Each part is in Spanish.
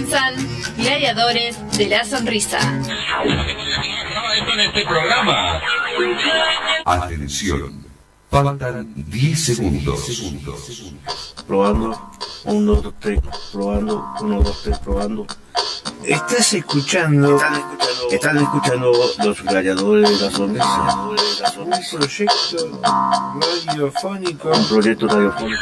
Comienzan Gladiadores de la Sonrisa. en este programa. Atención. Faltan 10 segundos. Probando. 1, 2, 3. Probando. 1, 2, 3. Probando. Estás escuchando. Están escuchando los gladiadores de la sonrisa. Un proyecto radiofónico. Un proyecto radiofónico.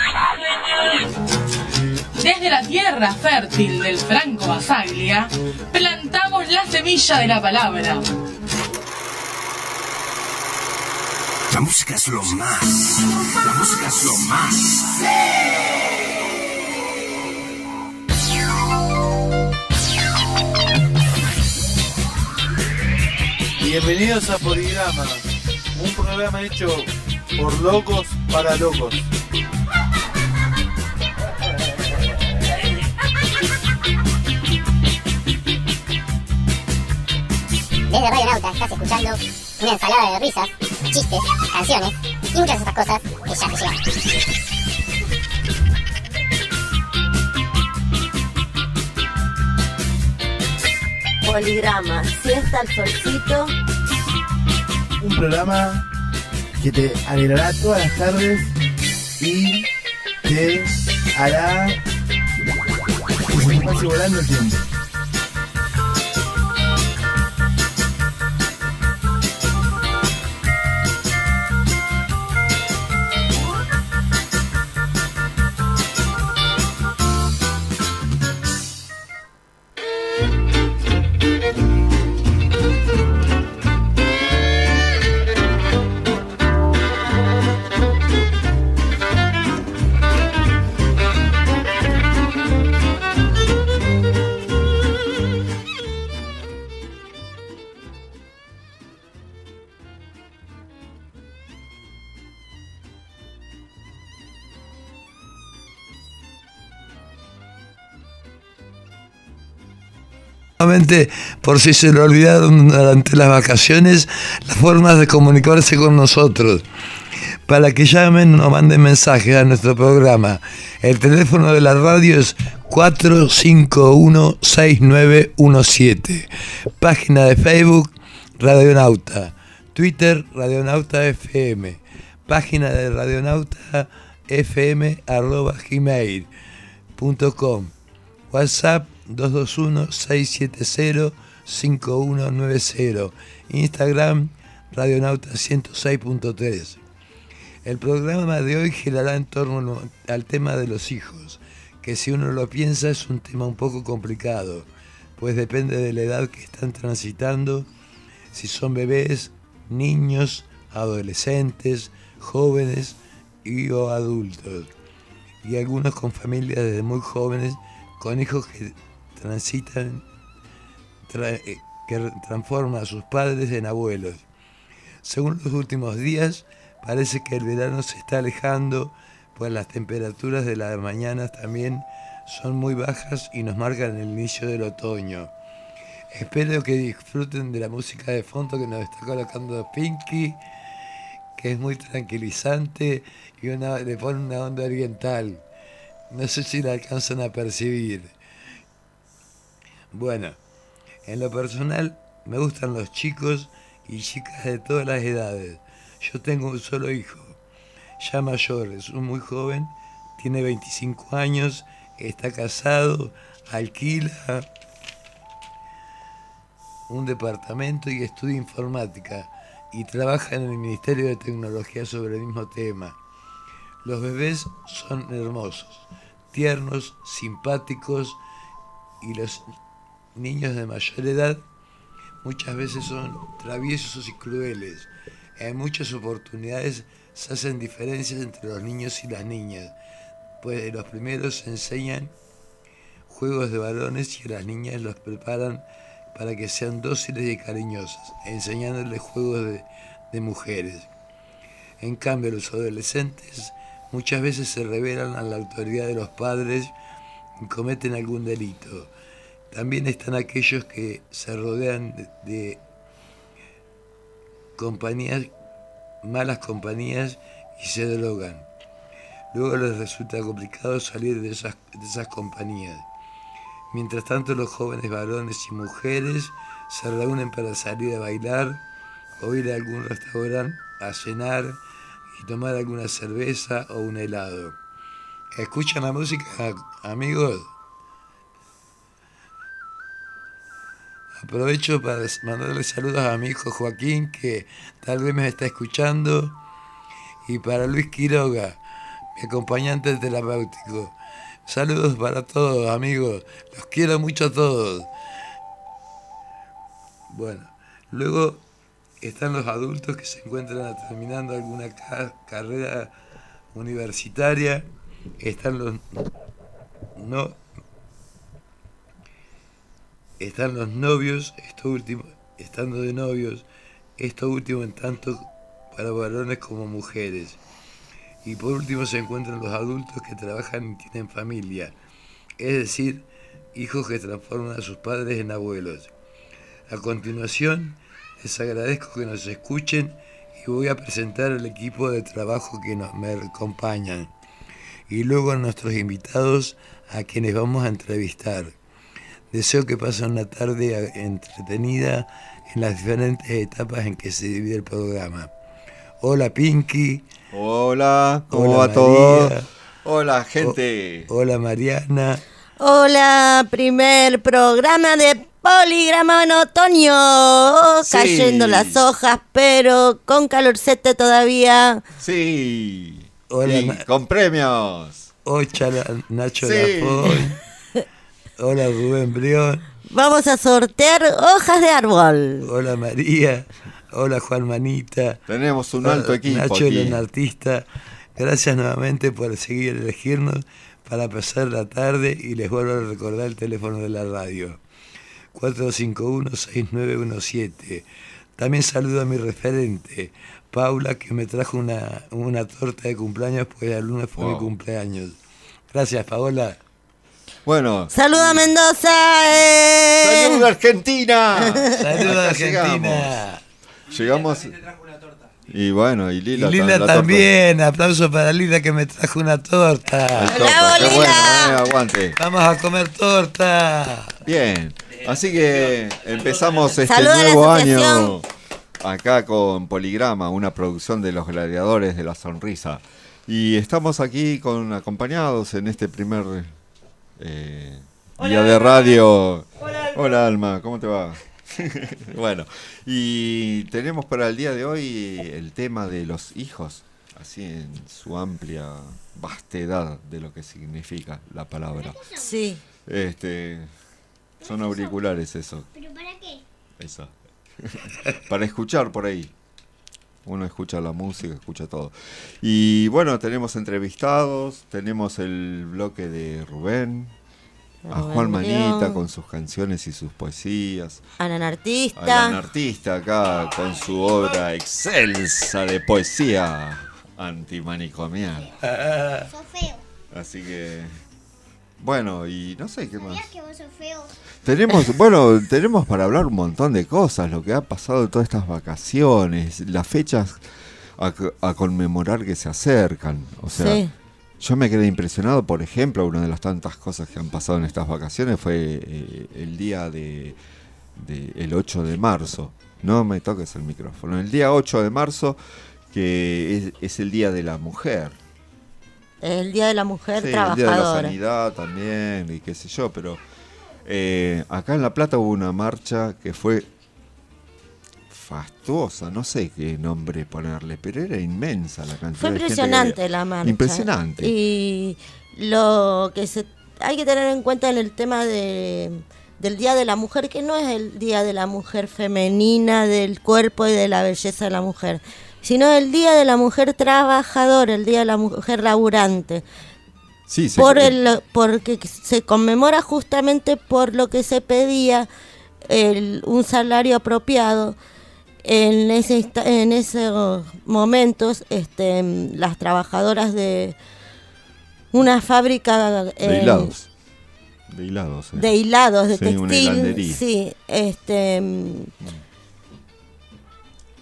Desde la tierra fértil del Franco Basaglia, plantamos la semilla de la palabra. La música es lo más. La música es lo más. Bienvenidos a Poligrama, un programa hecho por locos para locos. Desde Radio Nauta estás escuchando una ensalada de risas, chistes, canciones y muchas otras cosas que ya te llegan. Poligrama, siesta al solcito. Un programa que te alegrará todas las tardes y te hará que se te pase volando el tiempo. Por si se lo olvidaron durante las vacaciones, las formas de comunicarse con nosotros. Para que llamen o manden mensajes a nuestro programa. El teléfono de la radio es 451-6917. Página de Facebook, Radionauta. Twitter, Radionauta FM. Página de Radionauta FM, arroba gmail.com. WhatsApp 221-670-5190. Instagram, Radionauta 106.3. El programa de hoy girará en torno al tema de los hijos, que si uno lo piensa es un tema un poco complicado, pues depende de la edad que están transitando, si son bebés, niños, adolescentes, jóvenes y o adultos. Y algunos con familias desde muy jóvenes, con hijos que transitan, tra- eh, que transforman a sus padres en abuelos. Según los últimos días, parece que el verano se está alejando, pues las temperaturas de las mañanas también son muy bajas y nos marcan el inicio del otoño. Espero que disfruten de la música de fondo que nos está colocando Pinky, que es muy tranquilizante y una- le pone una onda oriental. No sé si la alcanzan a percibir. Bueno, en lo personal me gustan los chicos y chicas de todas las edades. Yo tengo un solo hijo, ya mayor, es un muy joven, tiene 25 años, está casado, alquila un departamento y estudia informática y trabaja en el Ministerio de Tecnología sobre el mismo tema. Los bebés son hermosos, tiernos, simpáticos y los niños de mayor edad muchas veces son traviesos y crueles. En muchas oportunidades se hacen diferencias entre los niños y las niñas, pues los primeros enseñan juegos de varones y las niñas los preparan para que sean dóciles y cariñosas, enseñándoles juegos de, de mujeres. En cambio, los adolescentes muchas veces se rebelan a la autoridad de los padres y cometen algún delito. También están aquellos que se rodean de, compañías, malas compañías y se drogan. Luego les resulta complicado salir de esas, de esas compañías. Mientras tanto los jóvenes varones y mujeres se reúnen para salir a bailar o ir a algún restaurante a cenar y tomar alguna cerveza o un helado. ¿Escuchan la música, amigos? Aprovecho para mandarle saludos a mi hijo Joaquín, que tal vez me está escuchando, y para Luis Quiroga, mi acompañante terapéutico. Saludos para todos, amigos. Los quiero mucho a todos. Bueno, luego están los adultos que se encuentran terminando alguna ca- carrera universitaria. Están los no están los novios, esto último, estando de novios, esto último en tanto para varones como mujeres. Y por último se encuentran los adultos que trabajan y tienen familia, es decir, hijos que transforman a sus padres en abuelos. A continuación, les agradezco que nos escuchen y voy a presentar al equipo de trabajo que nos me acompañan y luego a nuestros invitados a quienes vamos a entrevistar. Deseo que pasen una tarde entretenida en las diferentes etapas en que se divide el programa. Hola Pinky, Hola, ¿cómo Hola, va todo? María. Hola, gente. hola Mariana, Hola, primer programa de Poligrama en otoño. Sí. Cayendo las hojas, pero con calorcete todavía. Sí. Hola, con premios. Ochala Nacho Sí. Hola Rubén Brión, Vamos a sortear hojas de árbol. hola María, hola Juan Manita, Tenemos un alto hola, equipo Nacho aquí. el artista. Gracias nuevamente por seguir elegirnos para pasar la tarde y les vuelvo a recordar el teléfono de la radio. 451-6917. También saludo a mi referente, Paula, que me trajo una, una torta de cumpleaños, pues el lunes fue mi cumpleaños. Gracias, Paola. Bueno, Saluda a Mendoza. eh. ¡Saludos Argentina! Saludos Acá Argentina. Llegamos. Llegamos. Y bueno, y Y Lila, Lila la torta. también, aplauso para Lila que me trajo una torta. torta, Bravo, qué Lila. bueno, eh, aguante. Vamos a comer torta. Bien, así que empezamos este Saluda nuevo año acá con Poligrama, una producción de los gladiadores de la sonrisa. Y estamos aquí con acompañados en este primer eh, día de radio. Hola Alma, ¿cómo te va? bueno, y tenemos para el día de hoy el tema de los hijos, así en su amplia vastedad de lo que significa la palabra. Sí. Este, son auriculares eso. ¿Pero para qué? Eso. Para escuchar por ahí. Uno escucha la música, escucha todo. Y bueno, tenemos entrevistados, tenemos el bloque de Rubén, a Juan Manita con sus canciones y sus poesías, Alan Artista. Alan Artista acá con su obra excelsa de poesía antimanicomial. Feo. Así que, bueno, y no sé qué más. ¿Sabías que vos sos feo? Tenemos, bueno, tenemos para hablar un montón de cosas, lo que ha pasado todas estas vacaciones, las fechas a, conmemorar que se acercan. O sea, Sí. yo me quedé impresionado, por ejemplo, una de las tantas cosas que han pasado en estas vacaciones fue eh, el día de, de- el 8 de marzo. No me toques el micrófono. El día 8 de marzo, que es, es el día de la mujer. El Día de la Mujer Sí, el día de la Trabajadora. sanidad también y qué sé yo, pero eh, acá en La Plata hubo una marcha que fue fastuosa, no sé qué nombre ponerle, pero era inmensa la cantidad Fue de gente que impresionante la marcha. Impresionante. Y lo que se hay que tener en cuenta en el tema de, del Día de la Mujer, que no es el Día de la Mujer femenina, del cuerpo y de la belleza de la mujer, sino el Día de la Mujer trabajadora, el Día de la Mujer laburante. Sí, se- por el, porque se conmemora justamente por lo que se pedía el- un salario apropiado en ese en esos momentos este las trabajadoras de una fábrica de en- hilados. De hilados. eh. de hilados de Sí, textil sí este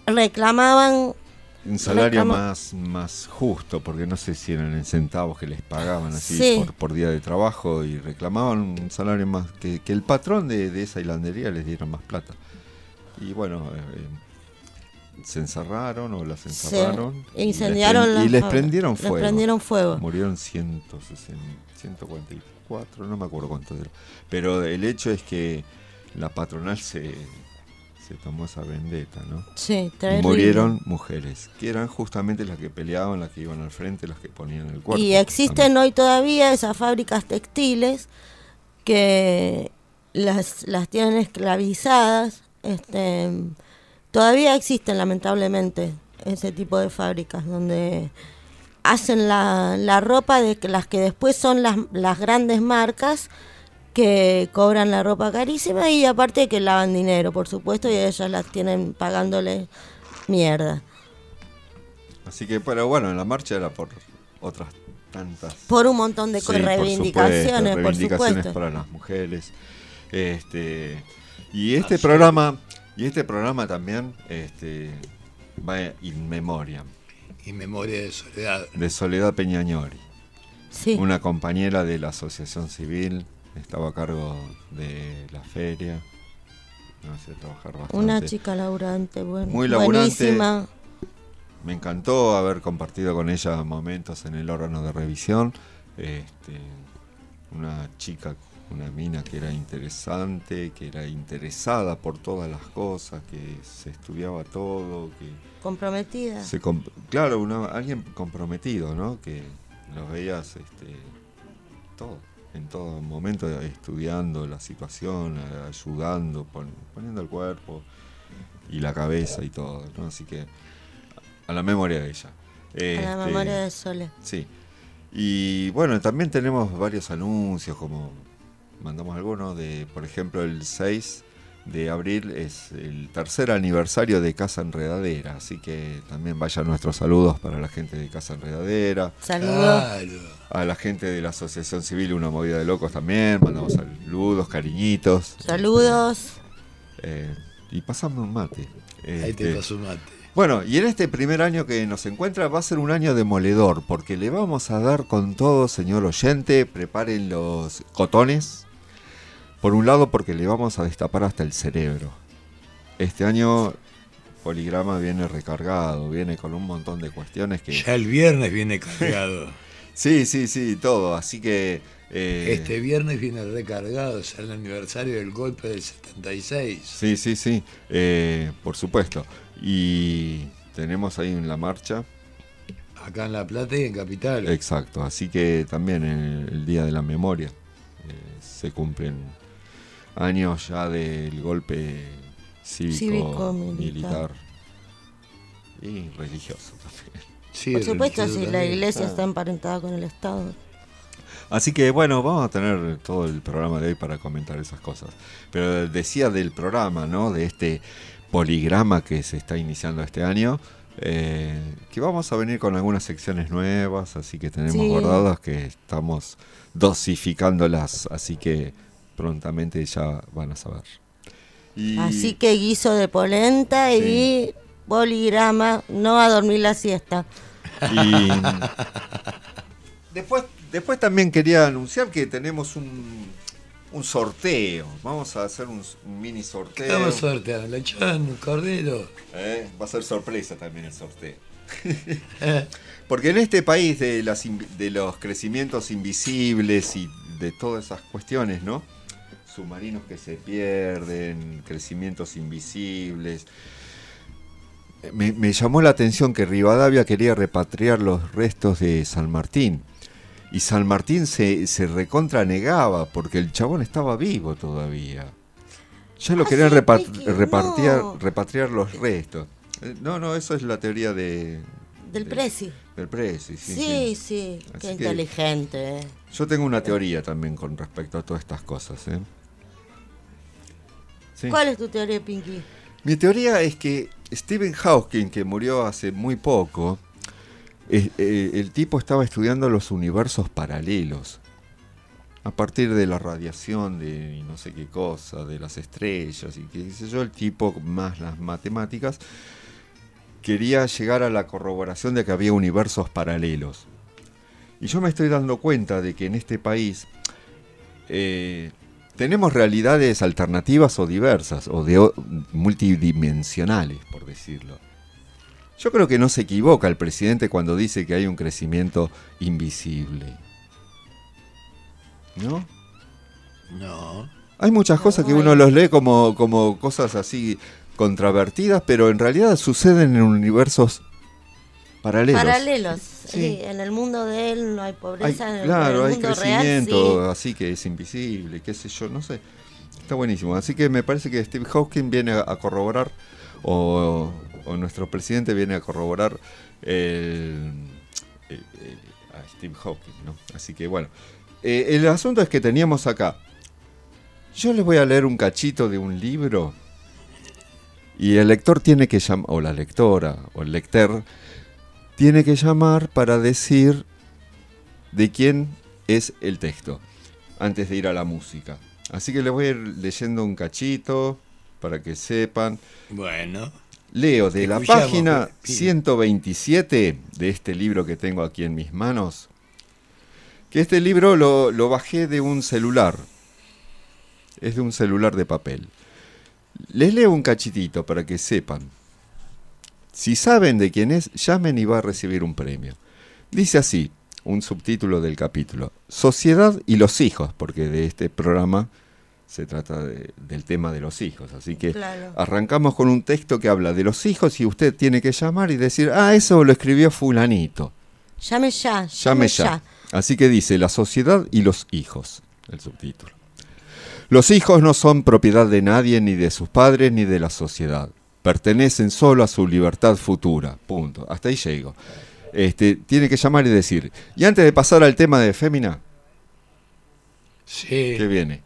reclamaban un salario más, más justo, porque no sé si eran en centavos que les pagaban así Sí. por, por día de trabajo y reclamaban un salario más que, que el patrón de, de esa hilandería les diera más plata. Y bueno, eh, eh, se encerraron o las Se encerraron. y les incendiaron pren- las y les prendieron Les fuego. prendieron fuego. Murieron 160, 144, no me acuerdo cuánto era. Pero el hecho es que la patronal se, se tomó esa vendetta, ¿no? Sí, terrible. murieron mujeres, que eran justamente las que peleaban, las que iban al frente, las que ponían el cuerpo. Y existen hoy todavía esas fábricas textiles que las, las tienen esclavizadas. Este, todavía existen lamentablemente ese tipo de fábricas donde hacen la, la ropa de las que después son las, las grandes marcas que cobran la ropa carísima y aparte que lavan dinero, por supuesto, y ellas las tienen pagándole mierda. Así que, pero bueno, en la marcha era por otras tantas. Por un montón de Sí, co- por reivindicaciones, supuesto, por reivindicaciones supuesto. para las mujeres. Este y este programa y este programa también este va in memoriam Y memoria de soledad. de Soledad Peñañori, Sí. una compañera de la Asociación Civil, estaba a cargo de la feria. Me trabajar bastante. Una chica laburante, bueno, Muy laburante. buenísima. Me encantó haber compartido con ella momentos en el órgano de revisión. Este, una chica, una mina que era interesante, que era interesada por todas las cosas, que se estudiaba todo, que Comprometida. se claro, una, alguien comprometido, ¿no? Que los veías este, todo, en todo momento estudiando la situación, a- ayudando, pon- poniendo el cuerpo y la cabeza y todo, ¿no? Así que a la memoria de ella. A la Este, memoria de Sole. Sí. Y bueno, también tenemos varios anuncios, como mandamos algunos, de, por ejemplo, el 6 de abril es el tercer aniversario de Casa Enredadera, así que también vayan nuestros saludos para la gente de Casa Enredadera, Saludos. Claro. a la gente de la Asociación Civil Una Movida de Locos también, mandamos saludos, cariñitos. Saludos. Eh, y pasamos un mate. Ahí te Este, pasó un mate. bueno, y en este primer año que nos encuentra va a ser un año demoledor, porque le vamos a dar con todo, señor oyente, preparen los cotones. Por un lado, porque le vamos a destapar hasta el cerebro. Este año Poligrama viene recargado, viene con un montón de cuestiones que... Ya el viernes viene cargado. Sí, sí, sí, todo. Así que... eh, Este viernes viene recargado, es el aniversario del golpe del 76. Sí, sí, sí, eh, por supuesto. Y tenemos ahí en la marcha Acá en La Plata y en Capital. Exacto, así que también el Día de la Memoria eh, se cumplen años ya del golpe cívico, Cívico, militar. militar. y religioso también. Sí, Por supuesto, si la iglesia está emparentada con el Estado. Así que bueno, vamos a tener todo el programa de hoy para comentar esas cosas. Pero decía del programa, ¿no? De este poligrama que se está iniciando este año. eh, que vamos a venir con algunas secciones nuevas, así que tenemos Sí. guardadas que estamos dosificándolas, así que prontamente ya van a saber. Y- Así que guiso de polenta y poligrama, no a dormir la siesta. Y después, después también quería anunciar que tenemos un, un sorteo. Vamos a hacer un, un mini sorteo. Vamos a sortear lechón, cordero. Eh, Va a ser sorpresa también el sorteo. Porque en este país de, las, de los crecimientos invisibles y de todas esas cuestiones, ¿no? Submarinos que se pierden, crecimientos invisibles. Me, me llamó la atención que Rivadavia quería repatriar los restos de San Martín. Y San Martín se, se recontra negaba porque el chabón estaba vivo todavía. Ya lo Ah, querían sí, repa- Ricky, repartir- no. repatriar los restos. Eh, No, no, eso es la teoría de, Del de- Prezi. del Prezi, sí, Sí, sí. qué que- inteligente. eh. Yo tengo una teoría también con respecto a todas estas cosas. ¿eh? Sí. ¿Cuál es tu teoría, Pinky? Mi teoría es que Stephen Hawking, que murió hace muy poco, eh, eh, el tipo estaba estudiando los universos paralelos. A partir de la radiación de no sé qué cosa, de las estrellas y qué sé yo, el tipo más las matemáticas, quería llegar a la corroboración de que había universos paralelos. Y yo me estoy dando cuenta de que en este país eh, tenemos realidades alternativas o diversas, o de, multidimensionales, por decirlo. Yo creo que no se equivoca el presidente cuando dice que hay un crecimiento invisible. ¿No? No. Hay muchas cosas que uno los lee como, como cosas así contravertidas, pero en realidad suceden en universos paralelos. Paralelos. Sí. Sí, en el mundo de él no hay Hay- pobreza, en el- claro, en el hay mundo crecimiento, real así que es invisible, qué sé yo, no sé. Está buenísimo. Así que me parece que Steve Hawking viene a, corroborar, o, o nuestro presidente viene a corroborar el, a Steve Hawking, ¿no? Así que bueno. Eh, el asunto es que teníamos acá. Yo les voy a leer un cachito de un libro. Y el lector tiene que llamar, o la lectora, o el lector, tiene que llamar para decir de quién es el texto, antes de ir a la música. Así que les voy a ir leyendo un cachito para que sepan. Bueno. Leo de la página Pi- 127 de este libro que tengo aquí en mis manos, que este libro lo, lo bajé de un celular, es de un celular de papel. Les leo un cachitito para que sepan. Si saben de quién es, llamen y va a recibir un premio. Dice así, un subtítulo del capítulo, Sociedad y los hijos, porque de este programa se trata de- del tema de los hijos. Así que Claro. arrancamos con un texto que habla de los hijos y usted tiene que llamar y decir, ah, eso lo escribió fulanito. Llame ya, Llame ya. Así que dice, la sociedad y los hijos, el subtítulo. Los hijos no son propiedad de nadie, ni de sus padres, ni de la sociedad. Pertenecen solo a su libertad futura. Punto. Hasta ahí llego. Este, tiene que llamar y decir. Y antes de pasar al tema de Fémina, Sí. ¿qué viene?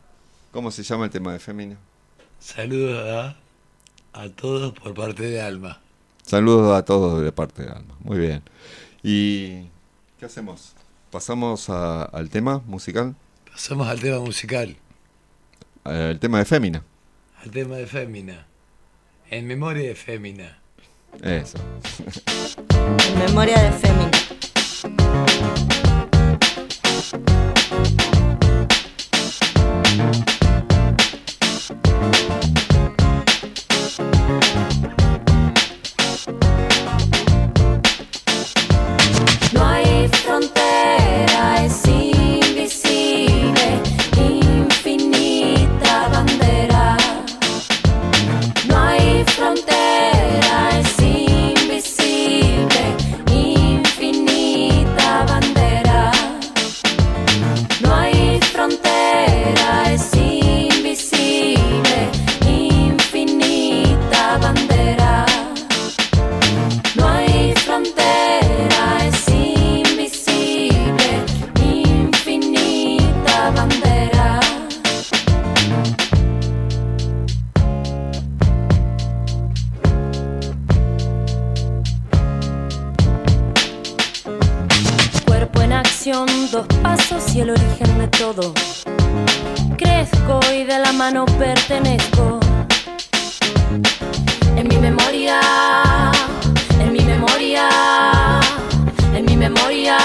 ¿Cómo se llama el tema de Fémina? Saludos a, a todos por parte de Alma. Saludos a todos de parte de Alma. Muy bien. ¿Y qué hacemos? ¿Pasamos a- al tema musical? Pasamos al tema musical, Al tema de Fémina. al tema de Fémina. En memoria de Fémina. Eso. En memoria de Fémina. Dos pasos y el origen de todo. Crezco y de la mano pertenezco. En mi memoria, en mi memoria, en mi memoria,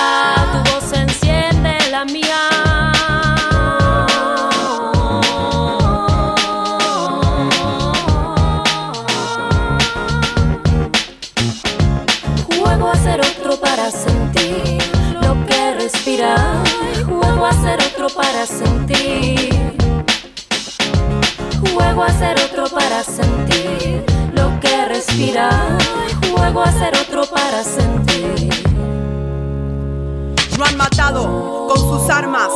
otro para sentir. Juego a ser otro para sentir lo que respira. Juego a ser otro para sentir. No han matado con sus armas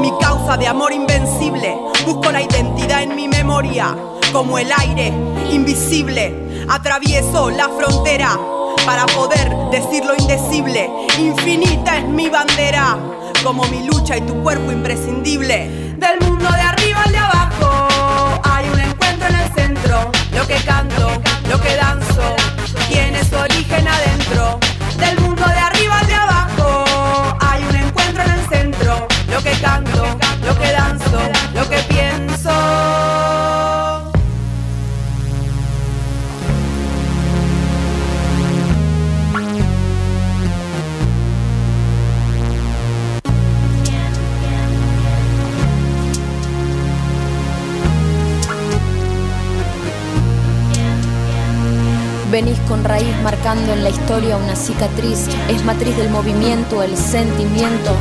mi causa de amor invencible. Busco la identidad en mi memoria, como el aire invisible. Atravieso la frontera para poder decir lo indecible. Infinita es mi bandera, como mi lucha y tu cuerpo imprescindible. Del mundo de arriba al de abajo, hay un encuentro en el centro. Lo que canto, lo que danzo, tiene su origen adentro. Venís con raíz marcando en la historia una cicatriz. Es matriz del movimiento, el sentimiento.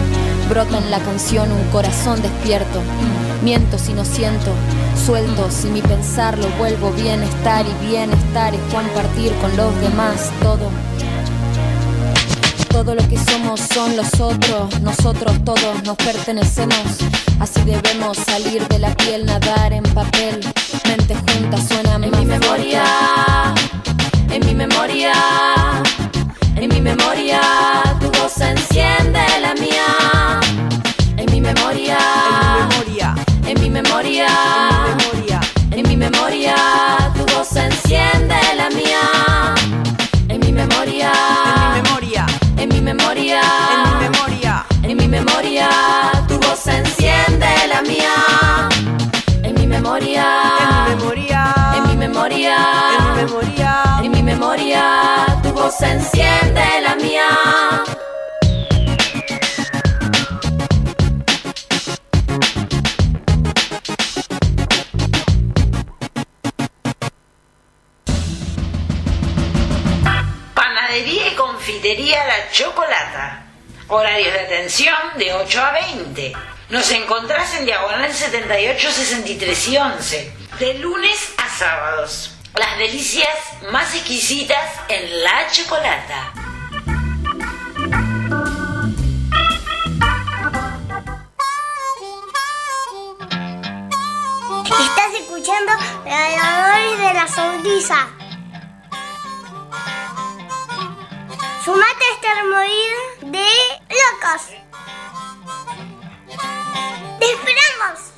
Brota en la canción un corazón despierto. Miento si no siento, suelto si mi pensar lo vuelvo bienestar y bienestar es compartir con los demás todo. Todo lo que somos son los otros, nosotros todos nos pertenecemos. Así debemos salir de la piel, nadar en papel. Mente junta suena en mi memoria, en mi memoria, en mi memoria. Tu voz se enciende la mía, en mi memoria, en mi memoria, en mi memoria. Tu voz se enciende se enciende la mía. Panadería y confitería La Chocolata. Horarios de atención de 8 a 20. Nos encontrás en Diagonal 78, 63 y 11. De lunes a sábados. Las delicias más exquisitas en La Chocolata. Estás escuchando Radiadores de la Sonrisa. Sumate a esta movida de locos. ¡Te esperamos!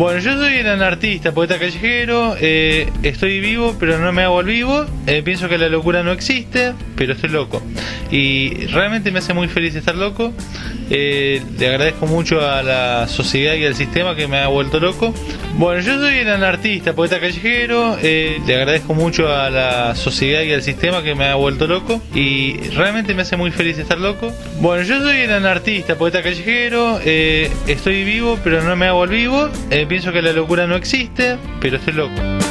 Bueno, yo soy un artista, poeta callejero, eh, estoy vivo pero no me hago el vivo, eh, pienso que la locura no existe, pero estoy loco. Y realmente me hace muy feliz estar loco, eh, le agradezco mucho a la sociedad y al sistema que me ha vuelto loco. Bueno, yo soy un artista, poeta callejero, eh, le agradezco mucho a la sociedad y al sistema que me ha vuelto loco y realmente me hace muy feliz estar loco. Bueno, yo soy un artista, poeta callejero, eh, estoy vivo pero no me hago el vivo, eh, pienso que la locura no existe, pero estoy loco.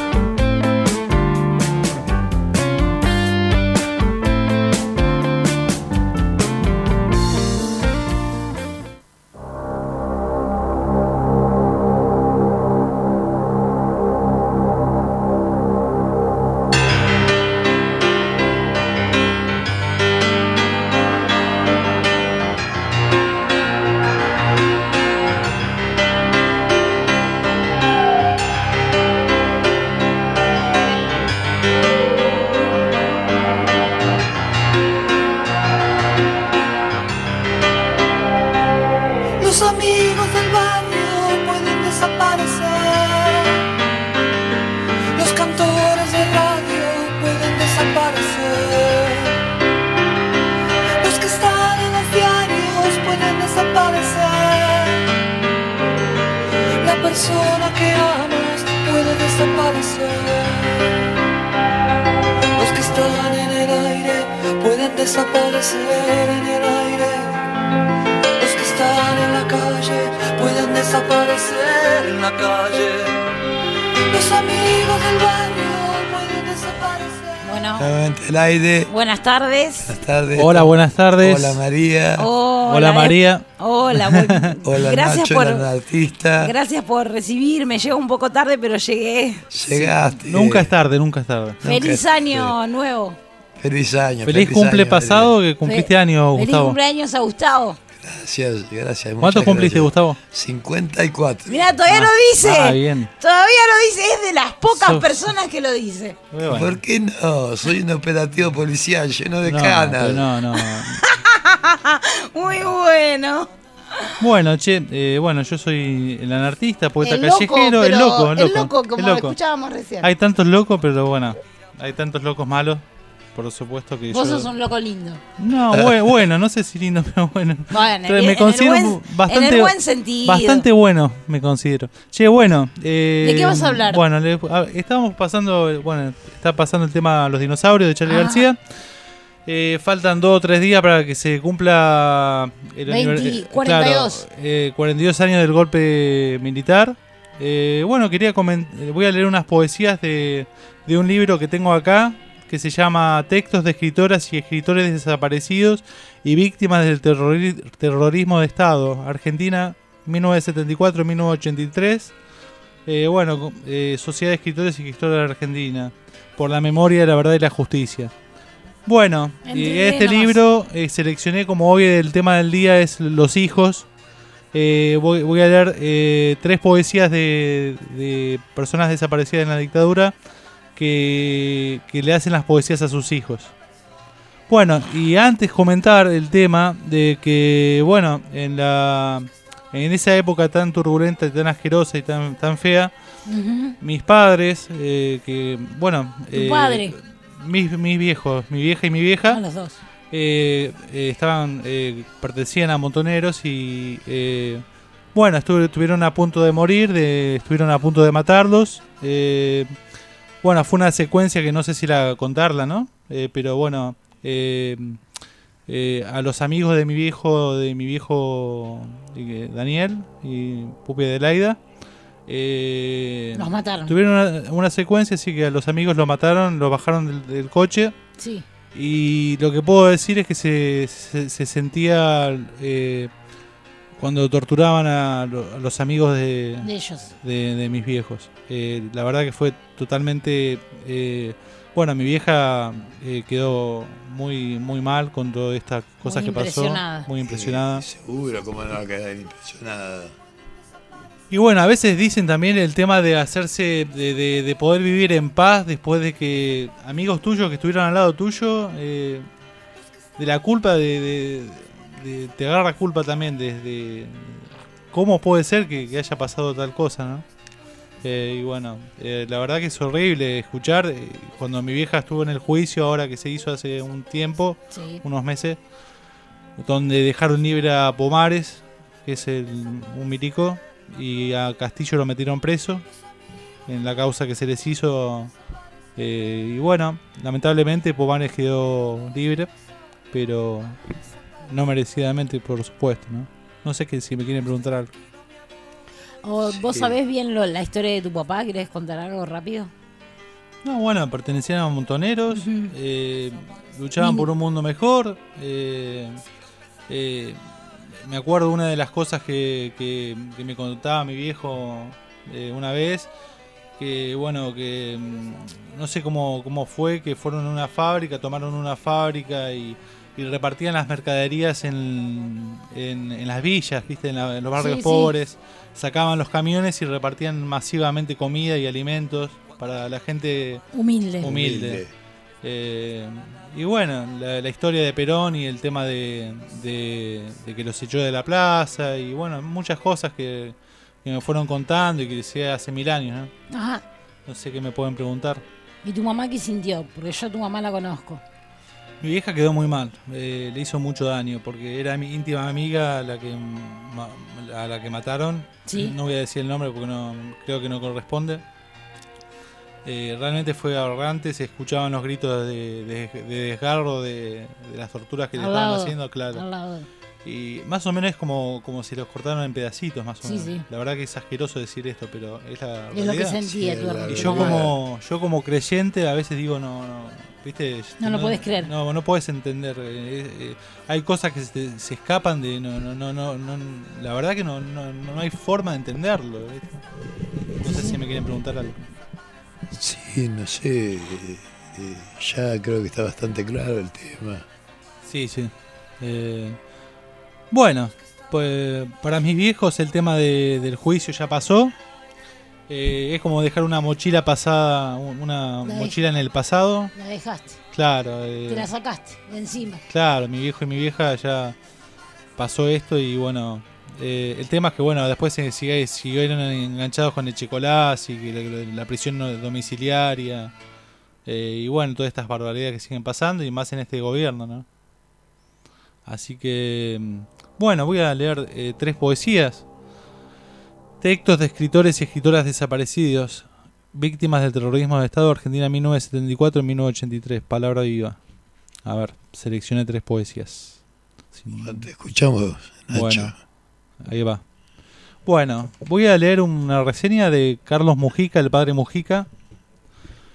Tardes. Buenas tardes. Hola, buenas tardes. Hola María. Hola, Hola, María. Hola, bu- Hola gracias Nacho, por el artista. gracias por recibirme. Llego un poco tarde, pero llegué. Llegaste. Nunca es tarde, nunca es tarde. Feliz año nuevo. Feliz año. Feliz cumple año, pasado que cumpliste Fe- año, Feliz Gustavo. cumpleaños a Gustavo. Gracias, gracias. ¿Cuánto muchas cumpliste, gracias. Gustavo? 54. Mira, todavía Ah, lo dice. ah, bien. Todavía lo dice. Es de las pocas Sos- personas que lo dice. ¿Por qué no? Soy un operativo policial lleno de No, canas. no, no. Muy bueno. Bueno, che, eh, bueno, yo soy el anartista, poeta El loco, callejero, el loco, el el loco. loco, como el loco. escuchábamos recién. Hay tantos locos, pero bueno, hay tantos locos malos. Por supuesto que Vos yo... sos un loco lindo. No, bue- bueno, no sé si lindo, pero bueno. Bueno, Pero me en considero el buen- bastante, en el buen sentido. Bastante bueno, me considero. Che, bueno. eh, ¿De qué vas a hablar? Bueno, le- a- estábamos pasando, bueno, está pasando el tema de los dinosaurios de Charlie Ah. García. Eh, faltan dos o tres días para que se cumpla el 20, aniver- eh, 42. claro, eh, 42 años del golpe militar. Eh, bueno, quería eh, voy a leer unas poesías de, de un libro que tengo acá que se llama Textos de escritoras y escritores desaparecidos y víctimas del terrori- terrorismo de Estado, Argentina 1974-1983. Eh, bueno, eh, Sociedad de Escritores y Escritoras de Argentina, por la memoria, la verdad y la justicia. Bueno, este libro eh, seleccioné como hoy el tema del día es los hijos. Eh, voy, voy a leer eh, tres poesías de, de personas desaparecidas en la dictadura que, que le hacen las poesías a sus hijos. Bueno, y antes comentar el tema de que, bueno, en la en esa época tan turbulenta y tan asquerosa y tan, tan fea, mis padres, eh, que, bueno, Tu eh, padre. mis, mis viejos, mi vieja y mi vieja, Ah, los dos. eh, eh, estaban, pertenecían a montoneros y, bueno, estuvieron a punto de morir, de, estuvieron a punto de matarlos. Bueno, fue una secuencia que no sé si la contarla, ¿no? Eh, pero bueno, eh, eh, a los amigos de mi viejo, de mi viejo Daniel y Pupi Adelaida. Eh, Los mataron. Tuvieron una, una secuencia, así que a los amigos lo mataron, lo bajaron del, del coche. Sí. Y lo que puedo decir es que se, se- se sentía cuando torturaban a, lo- a los amigos de, De ellos. de, de mis viejos. Eh, la verdad que fue totalmente... eh, bueno, mi vieja eh, quedó muy muy mal con todas estas cosas que pasó. impresionada. Muy impresionada. Seguro, cómo no va a quedar impresionada. Y bueno, a veces dicen también el tema de hacerse, de, de- de poder vivir en paz después de que amigos tuyos que estuvieron al lado tuyo, eh, de la culpa, de, de- te agarra culpa también desde cómo puede ser que, que haya pasado tal cosa, ¿no? Eh, y bueno, eh, la verdad que es horrible escuchar, eh, cuando mi vieja estuvo en el juicio, ahora que se hizo hace un tiempo, Sí. unos meses, donde dejaron libre a Pomares, que es el, un milico, y a Castillo lo metieron preso en la causa que se les hizo. eh, y bueno, lamentablemente Pomares quedó libre, pero no merecidamente, por supuesto. No, no sé que si me quieren preguntar algo. ¿O vos Sí. sabés bien lo- la historia de tu papá? ¿Querés contar algo rápido? No, bueno, pertenecían a montoneros, eh, luchaban por un mundo mejor. eh, eh, me acuerdo una de las cosas que, que- que me contaba mi viejo eh, una vez, que bueno, que mm, no sé cómo, cómo fue, que fueron a una fábrica, tomaron una fábrica y, y repartían las mercaderías en, en- en las villas, ¿viste? En, la- en los barrios Sí, sí. pobres, sacaban los camiones y repartían masivamente comida y alimentos para la gente Humilde. humilde. Humilde. Eh, y bueno, la, la historia de Perón y el tema de, de- de que los echó de la plaza y bueno, muchas cosas que, que me fueron contando y que decía hace mil años, ¿no? Ajá. No sé qué me pueden preguntar. ¿Y tu mamá qué sintió? Porque yo a tu mamá la conozco. Mi vieja quedó muy mal, eh, le hizo mucho daño porque era mi íntima amiga a la que a la que mataron. Sí. No voy a decir el nombre porque no creo que no corresponde. Eh, realmente fue aberrante, se escuchaban los gritos de, de- de desgarro de, de las torturas que le estaban lado, haciendo, claro. Y más o menos es como, como si los cortaron en pedacitos, más o Sí, menos. sí. La verdad que es asqueroso decir esto, pero es la Es lo que sentía tu. Y yo como, yo como creyente a veces digo, no, no, viste. No lo podés creer. No, no puedes entender. eh, eh, hay cosas que se, se escapan de, no, no, no, no, no, la verdad que no, no, no hay forma de entenderlo. ¿viste? No sé si me quieren preguntar algo. Sí, no sé. eh, eh, ya creo que está bastante claro el tema. Sí, sí. Eh, bueno, pues para mis viejos el tema de- del juicio ya pasó. Eh, es como dejar una mochila pasada, un- una La mochila en el pasado. La dejaste. Claro, eh, Te la sacaste de encima. claro, mi viejo y mi vieja ya pasó esto y bueno, eh, el tema es que bueno, después se sigue- siguieron enganchados con el Checolás y que la, la prisión domiciliaria. Eh, y bueno, todas estas barbaridades que siguen pasando y más en este gobierno, ¿no? Así que, mm, bueno, voy a leer eh, tres poesías. Textos de escritores y escritoras desaparecidos, víctimas del terrorismo de Estado, Argentina 1974-1983, palabra viva. A ver, seleccioné tres poesías. Te escuchamos, Nacho. Bueno, ahí va. Bueno, voy a leer una reseña de Carlos Mujica, el padre Mujica.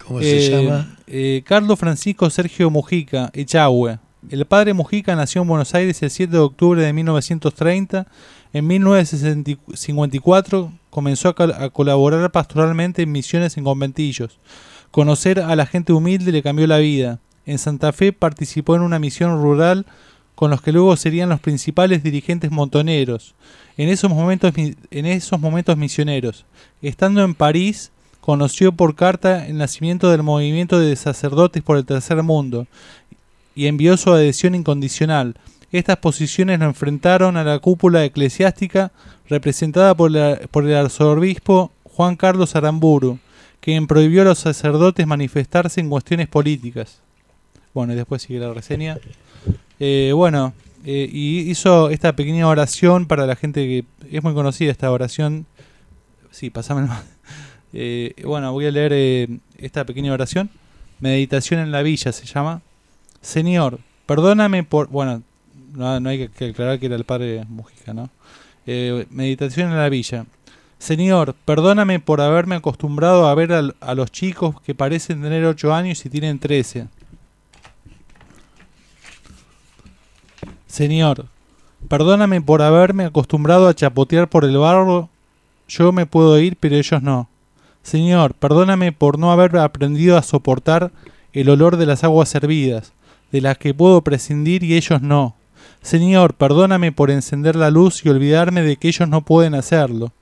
¿Cómo se Eh, llama? eh, Carlos Francisco Sergio Mujica, Echagüe. El padre Mujica nació en Buenos Aires el 7 de octubre de 1930. En 1954 comenzó a, col- a colaborar pastoralmente en misiones en conventillos. Conocer a la gente humilde le cambió la vida. En Santa Fe participó en una misión rural con los que luego serían los principales dirigentes montoneros. En esos momentos, en esos momentos misioneros. Estando en París, conoció por carta el nacimiento del movimiento de sacerdotes por el tercer mundo y envió su adhesión incondicional. Estas posiciones lo enfrentaron a la cúpula eclesiástica representada por, la- por el arzobispo Juan Carlos Aramburu, quien prohibió a los sacerdotes manifestarse en cuestiones políticas. Bueno, y después sigue la reseña. Eh, bueno, eh, y hizo esta pequeña oración para la gente que es muy conocida esta oración. Sí, pasame Eh, bueno, voy a leer eh, esta pequeña oración. Meditación en la villa se llama. Señor, perdóname por... Bueno, no, hay que, aclarar que era el padre Mujica, ¿no? Eh, meditación en la villa. Señor, perdóname por haberme acostumbrado a ver al- a, los chicos que parecen tener 8 años y tienen 13. Señor, perdóname por haberme acostumbrado a chapotear por el barro. Yo me puedo ir, pero ellos no. Señor, perdóname por no haber aprendido a soportar el olor de las aguas hervidas, de las que puedo prescindir y ellos no. Señor, perdóname por encender la luz y olvidarme de que ellos no pueden hacerlo.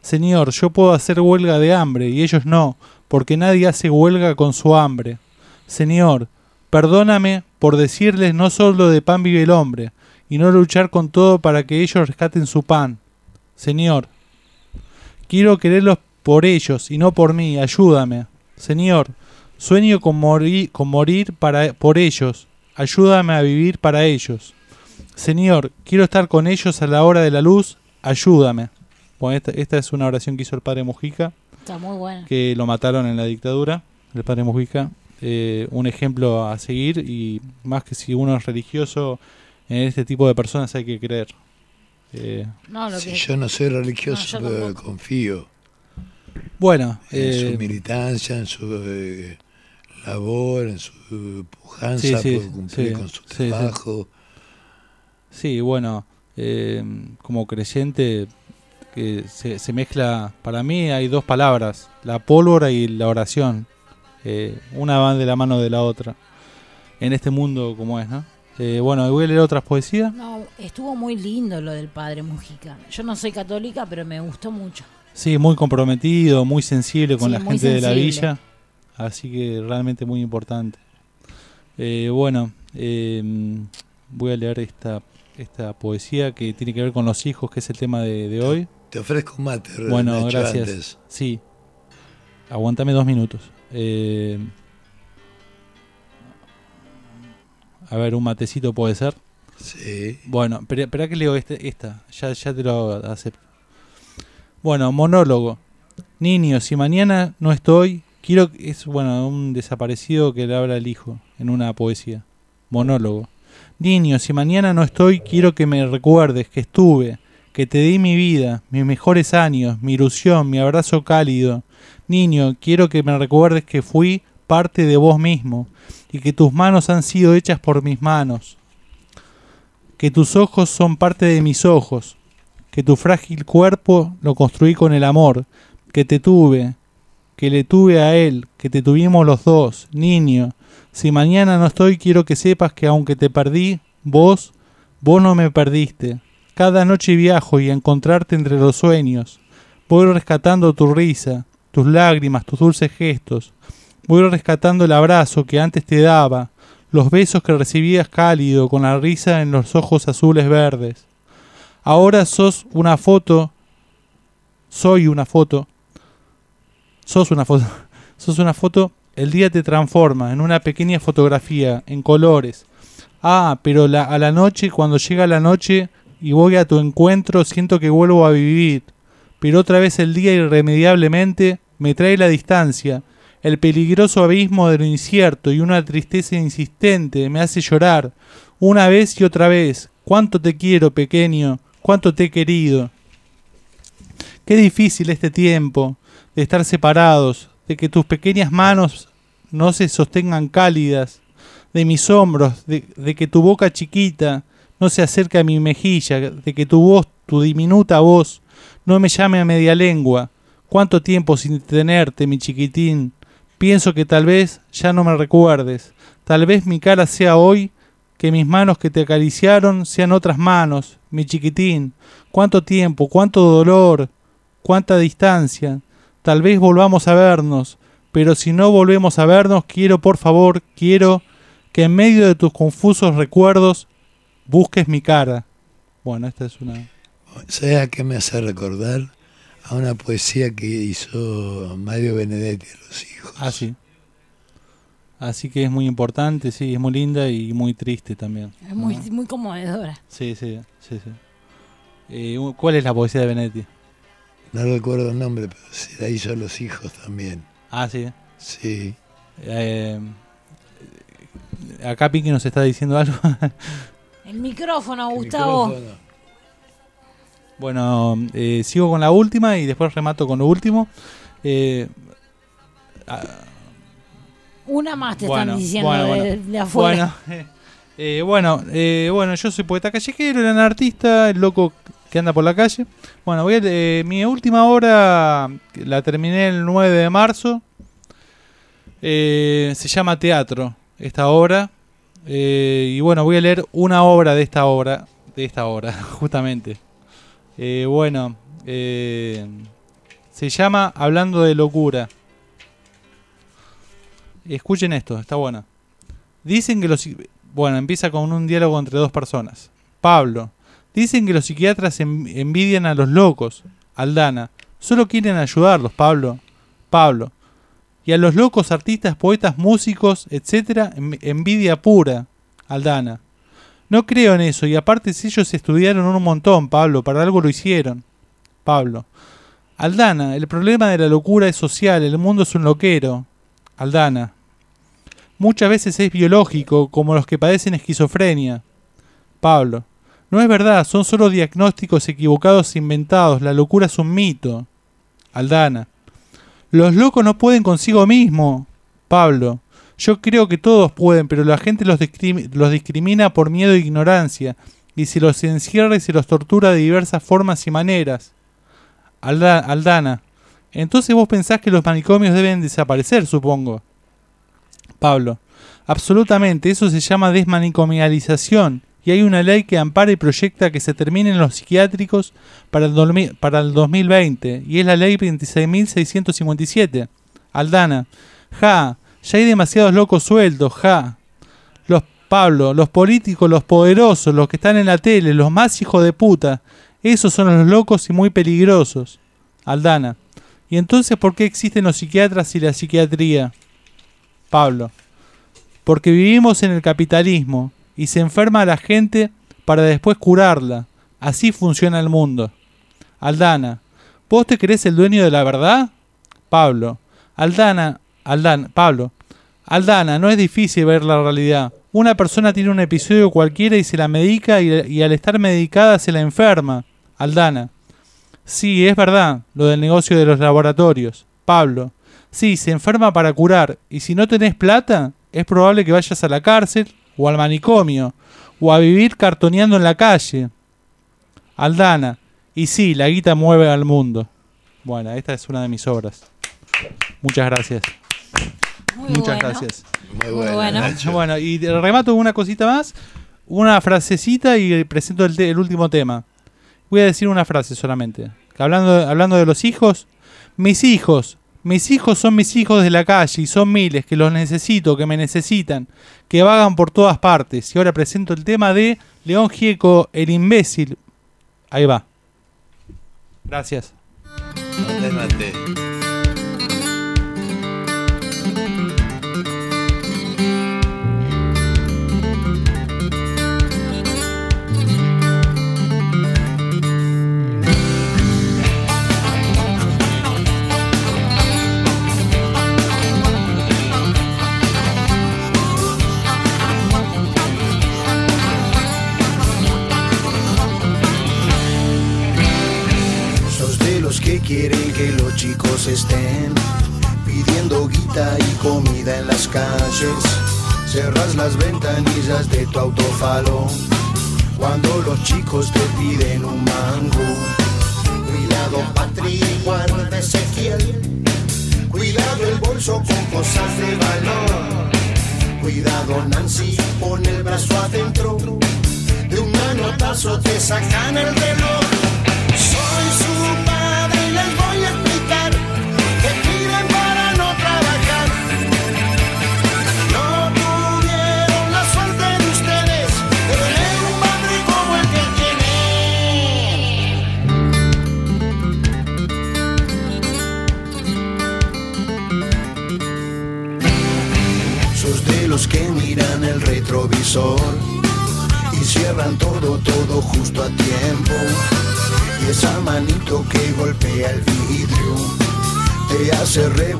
Señor, yo puedo hacer huelga de hambre y ellos no, porque nadie hace huelga con su hambre. Señor, perdóname por decirles no solo de pan vive el hombre, y no luchar con todo para que ellos rescaten su pan. Señor, quiero quererlos por ellos y no por mí, ayúdame. Señor, sueño con, morir para, por ellos, ayúdame a vivir para ellos. Señor, quiero estar con ellos a la hora de la luz, ayúdame. Bueno, esta, esta es una oración que hizo el padre Mujica, Está muy buena. que lo mataron en la dictadura, el padre Mujica. Eh, un ejemplo a seguir y más que si uno es religioso, en este tipo de personas hay que creer. Eh, No, lo Si que- yo no soy religioso, No, yo pero confío bueno, en eh, su militancia, en su eh, labor, en su pujanza Sí, sí, por cumplir sí, con su sí, sí. trabajo. Sí, bueno, eh, como creyente que se, se mezcla, para mí hay dos palabras, la pólvora y la oración. Eh, una va de la mano de la otra, en este mundo como es, ¿no? Eh, bueno, voy a leer otras poesías. No, estuvo muy lindo lo del padre Mujica. Yo no soy católica, pero me gustó mucho. Sí, muy comprometido, muy sensible con Sí, la gente de la villa, así que realmente muy importante. Eh, bueno, eh, voy a leer esta, esta poesía que tiene que ver con los hijos, que es el tema de, de hoy. Te ofrezco un mate, Bueno, gracias. antes. Sí. Aguántame dos minutos. Eh, a ver, un matecito puede ser. Sí. Bueno, espera, que leo este, esta. Ya, ya te lo acepto. Bueno, monólogo. Niño, si mañana no estoy, quiero... Es, bueno, un desaparecido que le habla al hijo en una poesía. Monólogo. Niño, si mañana no estoy, quiero que me recuerdes que estuve, que te di mi vida, mis mejores años, mi ilusión, mi abrazo cálido. Niño, quiero que me recuerdes que fui parte de vos mismo y que tus manos han sido hechas por mis manos. Que tus ojos son parte de mis ojos, que tu frágil cuerpo lo construí con el amor, que te tuve, que le tuve a él, que te tuvimos los dos, niño. Si mañana no estoy, quiero que sepas que aunque te perdí, vos, vos no me perdiste. Cada noche viajo y a encontrarte entre los sueños. Voy rescatando tu risa, tus lágrimas, tus dulces gestos. Voy rescatando el abrazo que antes te daba, los besos que recibías cálido con la risa en los ojos azules verdes. Ahora sos una foto, soy una foto, sos una foto, sos una foto El día te transforma en una pequeña fotografía, en colores. Ah, pero la- a la noche, cuando llega la noche y voy a tu encuentro, siento que vuelvo a vivir. Pero otra vez el día irremediablemente me trae la distancia, el peligroso abismo de lo incierto y una tristeza insistente me hace llorar, una vez y otra vez. Cuánto te quiero, pequeño, cuánto te he querido. Qué difícil este tiempo de estar separados, de que tus pequeñas manos no se sostengan cálidas, de mis hombros, de, de que tu boca chiquita no se acerque a mi mejilla, de que tu voz, tu diminuta voz, no me llame a media lengua. Cuánto tiempo sin tenerte, mi chiquitín. Pienso que tal vez ya no me recuerdes. Tal vez mi cara sea hoy, que mis manos que te acariciaron sean otras manos, mi chiquitín. Cuánto tiempo, cuánto dolor, cuánta distancia. Tal vez volvamos a vernos, pero si no volvemos a vernos, quiero, por favor, quiero que en medio de tus confusos recuerdos busques mi cara. Bueno, esta es una... ¿Sabes a qué me hace recordar? A una poesía que hizo Mario Benedetti a los hijos. Ah, sí. Así que es muy importante, sí, es muy linda y muy triste también. Es muy, ¿no? muy conmovedora. Sí, sí, sí, sí. Eh, ¿Cuál es la poesía de Benetti? No recuerdo el nombre, pero sí la hizo a los hijos también. Ah, sí. Sí. Eh, acá Pinky nos está diciendo algo. El micrófono, Gustavo. bueno, eh, sigo con la última y después remato con lo último. Eh, ah, Una más te Bueno, están diciendo bueno, de, bueno. de afuera. Bueno, eh, bueno, eh, bueno, yo soy poeta callejero, gran artista, el loco que anda por la calle. Bueno, voy a, eh, mi última obra la terminé el 9 de marzo. Eh, se llama Teatro, esta obra. Eh, y bueno, voy a leer una obra de esta obra, de esta obra, justamente. Eh, bueno, se llama Hablando de locura. Escuchen esto, está buena. Dicen que los... Bueno, empieza con un diálogo entre dos personas. Pablo. Dicen que los psiquiatras en- envidian a los locos. Aldana. Solo quieren ayudarlos, Pablo. Pablo. Y a los locos artistas, poetas, músicos, etcétera, en- envidia pura. Aldana. No creo en eso, y aparte si ellos estudiaron un montón, Pablo, para algo lo hicieron. Pablo. Aldana, el problema de la locura es social, el mundo es un loquero. Aldana. Muchas veces es biológico, como los que padecen esquizofrenia. Pablo. No es verdad, son solo diagnósticos equivocados e inventados, la locura es un mito. Aldana. Los locos no pueden consigo mismo. Pablo. Yo creo que todos pueden, pero la gente los, los discrimina por miedo e ignorancia, y se los encierra y se los tortura de diversas formas y maneras. Alda- Aldana. Entonces vos pensás que los manicomios deben desaparecer, supongo. Pablo. Absolutamente, eso se llama desmanicomialización y hay una ley que ampara y proyecta que se terminen los psiquiátricos para el, para el 2020 y es la ley 26.657. Aldana. Ja, ya hay demasiados locos sueltos, ja. Los Pablo, los políticos, los poderosos, los que están en la tele, los más hijos de puta, esos son los locos y muy peligrosos. Aldana. ¿Y entonces por qué existen los psiquiatras y la psiquiatría? Pablo. Porque vivimos en el capitalismo y se enferma a la gente para después curarla. Así funciona el mundo. Aldana. ¿Vos te crees el dueño de la verdad? Pablo. Aldana. Aldana. Pablo. Aldana, no es difícil ver la realidad. Una persona tiene un episodio cualquiera y se la medica y, y al estar medicada se la enferma. Aldana. Sí, es verdad, lo del negocio de los laboratorios. Pablo. Sí, se enferma para curar, y si no tenés plata, es probable que vayas a la cárcel, o al manicomio, o a vivir cartoneando en la calle. Aldana. Y sí, la guita mueve al mundo. Bueno, esta es una de mis obras. Muchas gracias. Muy Muchas bueno. gracias. Muy bueno, bueno. Y remato una cosita más, una frasecita y presento el, te- el último tema. Voy a decir una frase solamente. Que Hablando, hablando de los hijos, mis hijos, mis hijos son mis hijos de la calle y son miles que los necesito, que me necesitan, que vagan por todas partes. Y ahora presento el tema de León Gieco, el imbécil. Ahí va. Gracias. Estén pidiendo guita y comida en las calles. Cerras las ventanillas de tu autofalo cuando los chicos te piden un mango. Cuidado, Patri, guarda Ezequiel. Cuidado el bolso con cosas de valor. Cuidado, Nancy, pon el brazo adentro. De un manotazo te sacan el reloj. Te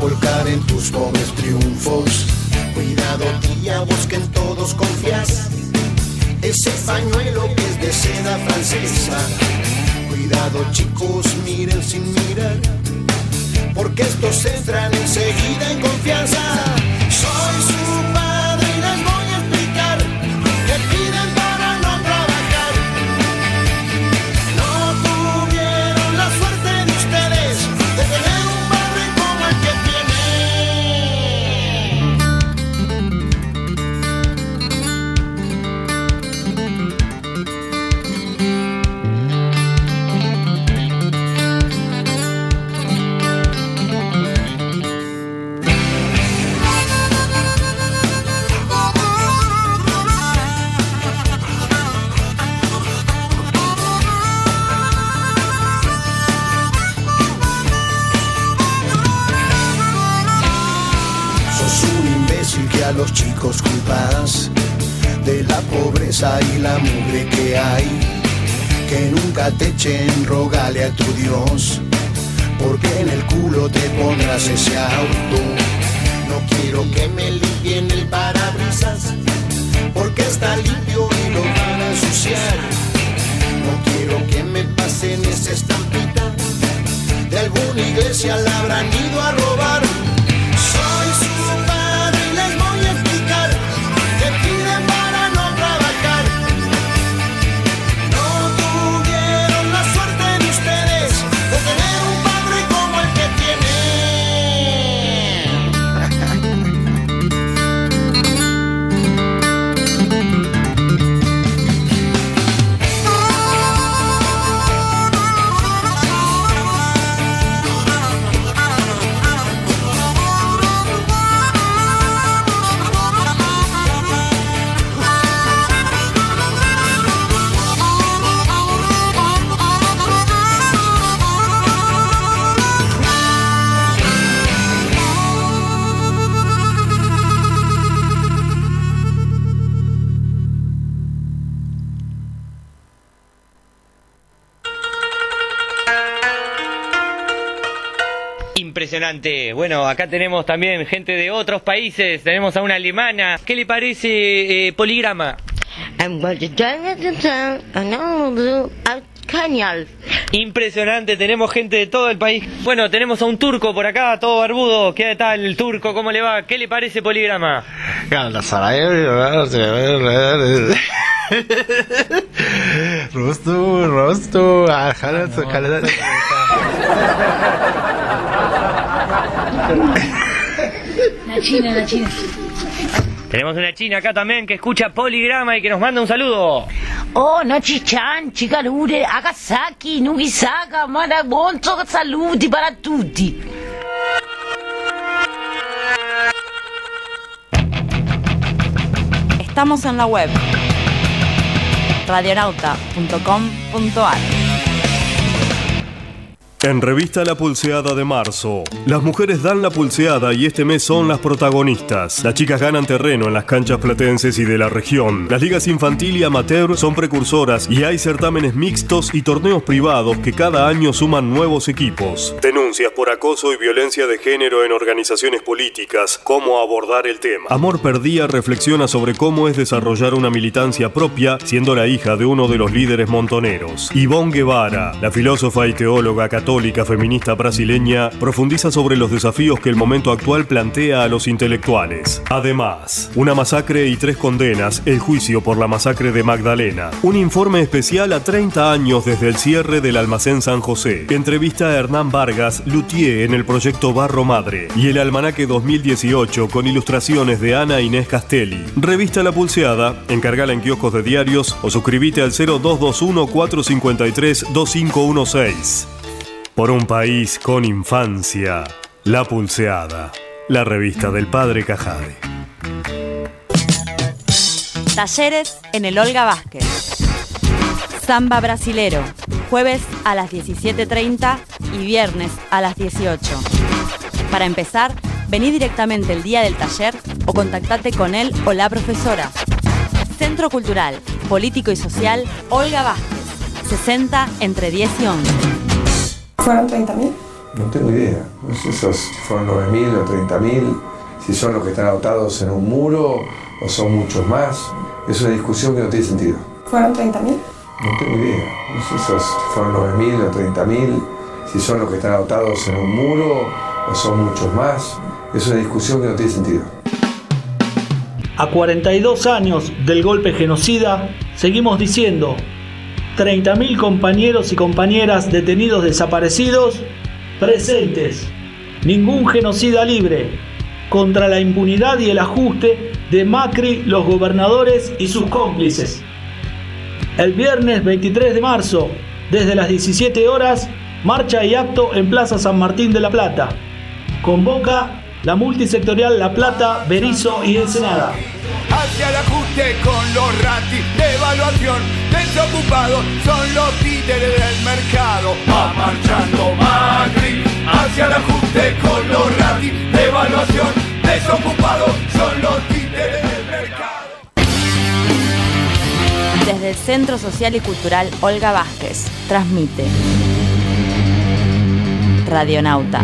Bueno, acá tenemos también gente de otros países. Tenemos a una alemana. ¿Qué le parece eh, Poligrama? Genial. Impresionante, tenemos gente de todo el país. Bueno, tenemos a un turco por acá, todo barbudo. ¿Qué tal el turco? ¿Cómo le va? ¿Qué le parece Poligrama? La China, la China. Tenemos una china acá también que escucha Poligrama y que nos manda un saludo. Oh, Nochi-chan, Chikarure, Agasaki, Nugisaka, Marabonzo, saluti para tutti. Estamos en la web radionauta.com.ar. En revista La Pulseada de marzo, las mujeres dan la pulseada y este mes son las protagonistas. Las chicas ganan terreno en las canchas platenses y de la región. Las ligas infantil y amateur son precursoras y hay certámenes mixtos y torneos privados que cada año suman nuevos equipos. Denuncias por acoso y violencia de género en organizaciones políticas, cómo abordar el tema. Amor Perdía reflexiona sobre cómo es desarrollar una militancia propia siendo la hija de uno de los líderes montoneros. Ivonne Guevara, la filósofa y teóloga católica católica feminista brasileña, profundiza sobre los desafíos que el momento actual plantea a los intelectuales. Además, una masacre y tres condenas, el juicio por la masacre de Magdalena, un informe especial a 30 años desde el cierre del almacén San José, entrevista a Hernán Vargas, Luthier en el proyecto Barro Madre y el almanaque 2018 con ilustraciones de Ana Inés Castelli. Revista La Pulseada, encargala en kioscos de diarios o suscríbete al 0221 453 2516. Por un país con infancia, La Pulseada, la revista del padre Cajade. Talleres en el Olga Vázquez. Samba Brasilero, jueves a las 17.30 y viernes a las 18. Para empezar, vení directamente el día del taller o contactate con él o la profesora. Centro Cultural, Político y Social Olga Vázquez, 60 entre 10 y 11. ¿Fueron 30.000? No tengo idea. No sé si fueron 9.000 o 30.000, si son los que están anotados en un muro o son muchos más. Es una discusión que no tiene sentido. ¿Fueron 30.000? No tengo idea. No sé si fueron 9.000 o 30.000, si son los que están anotados en un muro o son muchos más. Es una discusión que no tiene sentido. A 42 años del golpe genocida, seguimos diciendo, 30.000 compañeros y compañeras detenidos desaparecidos, presentes. Ningún genocida libre. Contra la impunidad y el ajuste de Macri, los gobernadores y sus cómplices. El viernes 23 de marzo, desde las 17 horas, marcha y acto en Plaza San Martín de la Plata. Convoca la multisectorial La Plata, Berizo y Ensenada. Hacia el ajuste con los ratis de evaluación desocupados son los títeres del mercado. Va marchando Macri hacia el ajuste con los ratis de evaluación desocupados son los títeres del mercado. Desde el Centro Social y Cultural Olga Vázquez, transmite Radionauta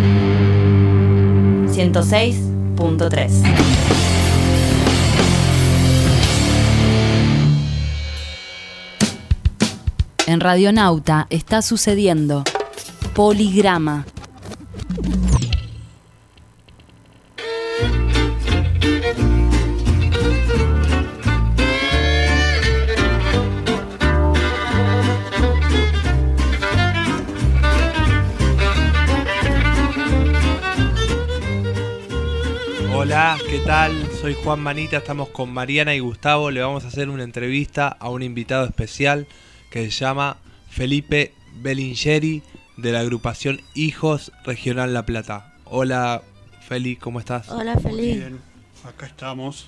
106.3. En Radionauta está sucediendo Poligrama. Hola, ¿qué tal? Soy Juan Manita, estamos con Mariana y Gustavo. Le vamos a hacer una entrevista a un invitado especial que se llama Felipe Bellingeri de la agrupación Hijos Regional La Plata. Hola, Feli, ¿cómo estás? Hola, Feli. Bien, acá estamos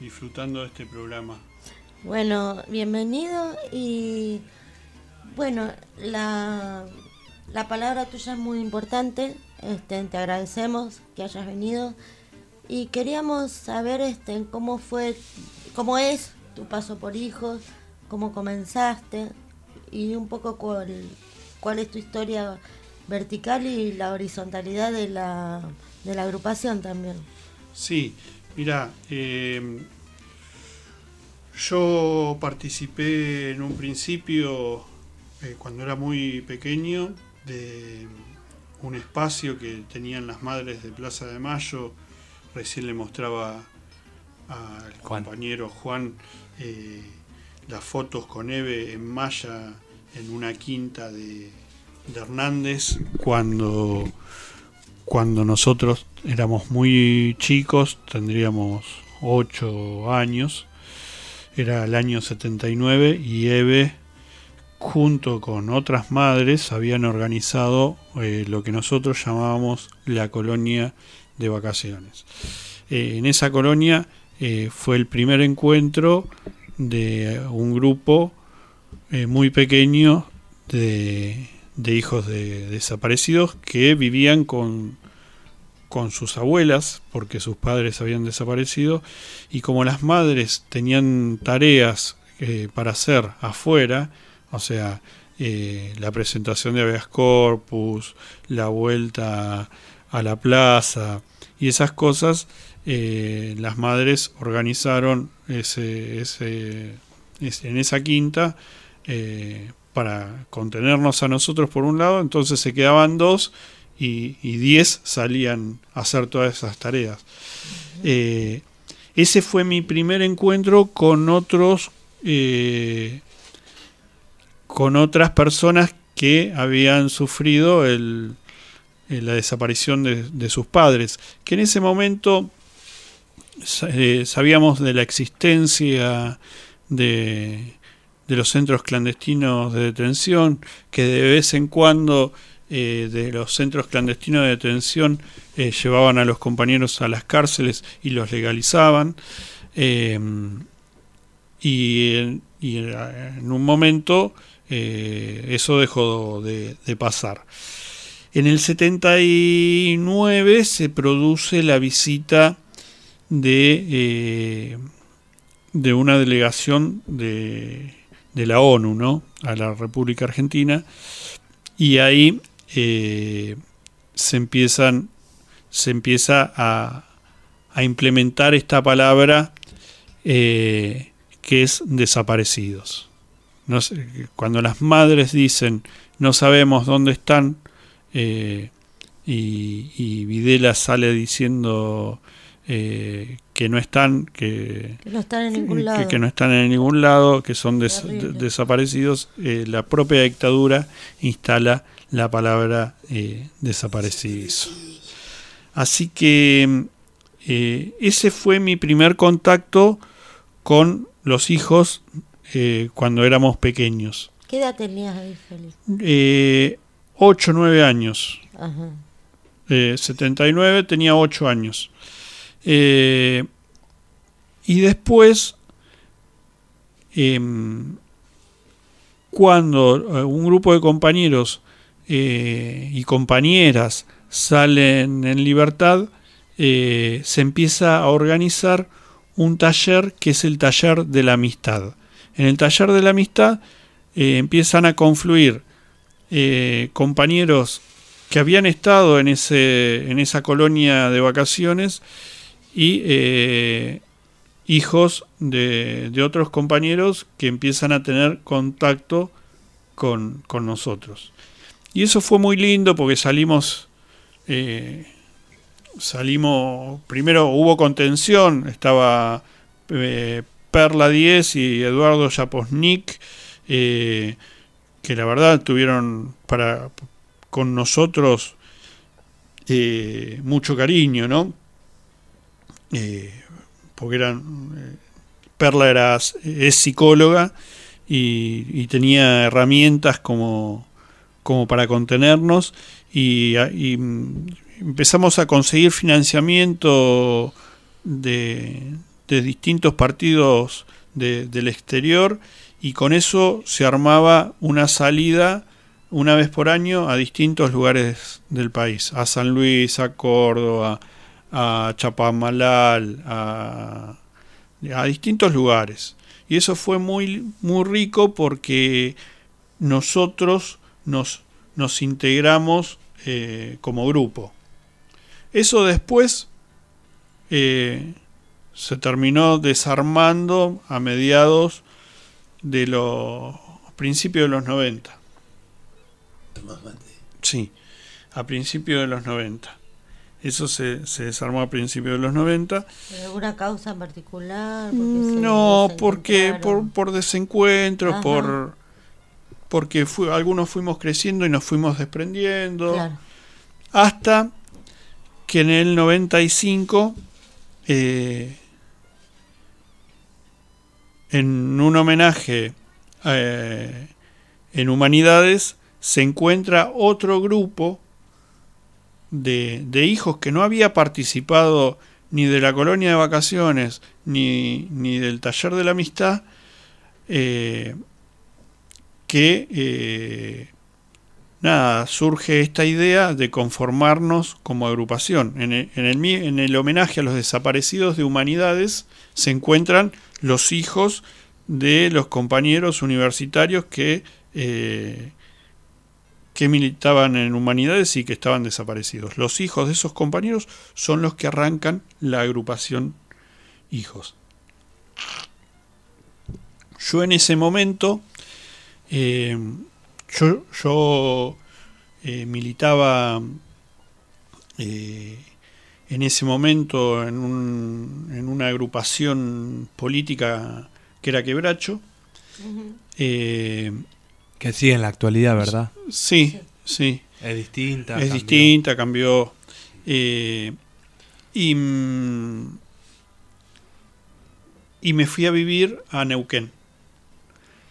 disfrutando de este programa. Bueno, bienvenido y bueno, la, la palabra tuya es muy importante. Este, te agradecemos que hayas venido y queríamos saber este, cómo fue, cómo es tu paso por hijos, cómo comenzaste y un poco cuál, cuál es tu historia vertical y la horizontalidad de la, de la agrupación también. Sí, mira, eh, yo participé en un principio, eh, cuando era muy pequeño, de un espacio que tenían las madres de Plaza de Mayo. Recién le mostraba al compañero Juan eh, las fotos con Eve en Maya en una quinta de, de Hernández cuando, cuando nosotros éramos muy chicos, tendríamos 8 años, era el año 79 y Eve junto con otras madres habían organizado eh, lo que nosotros llamábamos la colonia de vacaciones. Eh, en esa colonia eh, fue el primer encuentro de un grupo eh, muy pequeño de, de hijos de desaparecidos que vivían con, con sus abuelas porque sus padres habían desaparecido y como las madres tenían tareas eh, para hacer afuera, o sea, eh, la presentación de habeas corpus, la vuelta a la plaza y esas cosas, eh, las madres organizaron ese, ese, ese- en esa quinta eh, para contenernos a nosotros por un lado, entonces se quedaban dos y, y diez salían a hacer todas esas tareas. Eh, ese fue mi primer encuentro con otros, con otras personas que habían sufrido el, la desaparición de, de sus padres, que en ese momento eh, sabíamos de la existencia de, de los centros clandestinos de detención, que de vez en cuando eh, de los centros clandestinos de detención eh, llevaban a los compañeros a las cárceles y los legalizaban. eh, y, en- y en un momento eso dejó de, de pasar. En el 79 se produce la visita de, eh, de una delegación de, de la ONU a la República Argentina y ahí eh, se empiezan se empieza a, a implementar esta palabra eh, que es desaparecidos. Cuando las madres dicen no sabemos dónde están y Videla sale diciendo eh, que no están, que, Que no están en ningún lado. que no están en ningún lado, que son des- Terrible. de- desaparecidos, eh, la propia dictadura instala la palabra eh, desaparecidos. Así que eh, ese fue mi primer contacto con los hijos cuando éramos pequeños. ¿Qué edad tenías ahí, Felipe? Eh, 8 o 9 años. Ajá. Eh, 79 tenía 8 años. Eh, y después, em, cuando eh, un grupo de compañeros eh, y compañeras salen en libertad, se empieza a organizar un taller que es el taller de la amistad. En el taller de la amistad empiezan a confluir compañeros que habían estado en, ese, en esa colonia de vacaciones y eh, hijos de, de otros compañeros que empiezan a tener contacto con, con nosotros. Y eso fue muy lindo porque salimos, eh, salimos, primero hubo contención, estaba eh, Perla 10 y Eduardo Japosnik, eh, que la verdad tuvieron para con nosotros mucho cariño, ¿no? Eh, porque eran eh, Perla era es psicóloga y, tenía herramientas como como para contenernos y, mm, empezamos a conseguir financiamiento de, de distintos partidos de- del exterior y con eso se armaba una salida una vez por año a distintos lugares del país, a San Luis, a Córdoba, a Chapamalal, a, a distintos lugares. Y eso fue muy, muy rico porque nosotros nos, nos integramos eh, como grupo. Eso después eh, se terminó desarmando a mediados de los principios de los 90. Sí, a principios de los 90. Eso se, se desarmó a principios de los 90. ¿Por alguna causa en particular? Porque se No, porque por, por desencuentros, Ajá. por porque fu- algunos fuimos creciendo y nos fuimos desprendiendo. Claro. Hasta que en el 95, eh, en un homenaje eh, en Humanidades, se encuentra otro grupo de, de hijos que no había participado ni de la colonia de vacaciones ni, ni del taller de la amistad, eh, que eh, nada, surge esta idea de conformarnos como agrupación. En el, en, el, homenaje a los desaparecidos de humanidades se encuentran los hijos de los compañeros universitarios que, eh, que militaban en humanidades y que estaban desaparecidos. Los hijos de esos compañeros son los que arrancan la agrupación hijos. Yo en ese momento Eh, yo yo eh, militaba eh, en ese momento en, un- en una agrupación política que era Quebracho. Que sigue en la actualidad, ¿verdad? Sí, sí. Es distinta. Es cambió. distinta, cambió. Eh, y, mm, y me fui a vivir a Neuquén.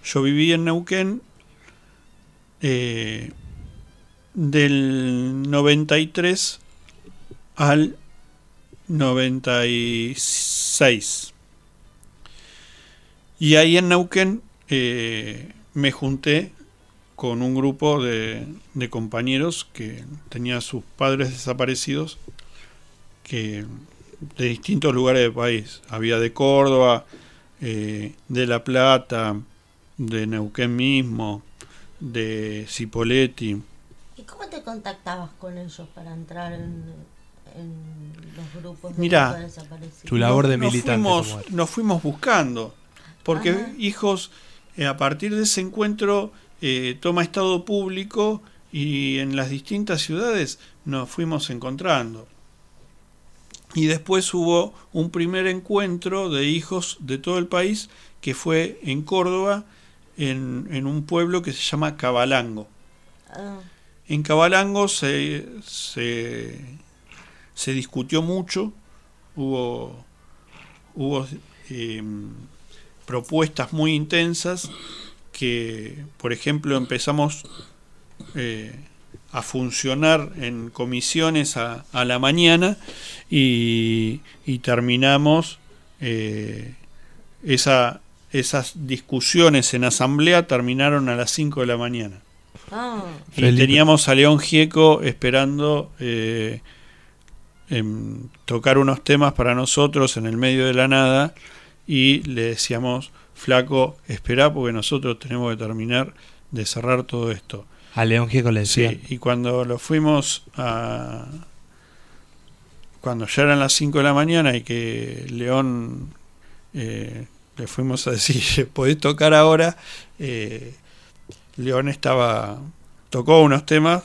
Yo viví en Neuquén eh, del 93 al 96. Y ahí en Neuquén eh, me junté con un grupo de, de compañeros que tenía sus padres desaparecidos que de distintos lugares del país. Había de Córdoba, eh, de La Plata, de Neuquén mismo, de Cipolletti. ¿Y cómo te contactabas con ellos para entrar en, en los grupos de Mirá, desaparecidos? Tu labor de nos militante, nos fuimos buscando, porque Ajá. hijos, eh, a partir de ese encuentro, eh, toma estado público y en las distintas ciudades nos fuimos encontrando. Y después hubo un primer encuentro de hijos de todo el país que fue en Córdoba, en, en un pueblo que se llama Cabalango. Ah, En Cabalango se, se, se discutió mucho, hubo, hubo eh, propuestas muy intensas que, por ejemplo, empezamos eh, a funcionar en comisiones a, a la mañana y, y terminamos eh, esa, esas discusiones en asamblea terminaron a las 5 de la mañana. ah. Y Felipe. teníamos a León Gieco esperando eh, em, tocar unos temas para nosotros en el medio de la nada y le decíamos, flaco, espera porque nosotros tenemos que terminar de cerrar todo esto. A León Gieco le decía. Sí, y cuando lo fuimos a... Cuando ya eran las 5 de la mañana y que León eh, le fuimos a decir, ¿podés tocar ahora? Eh, León estaba... Tocó unos temas,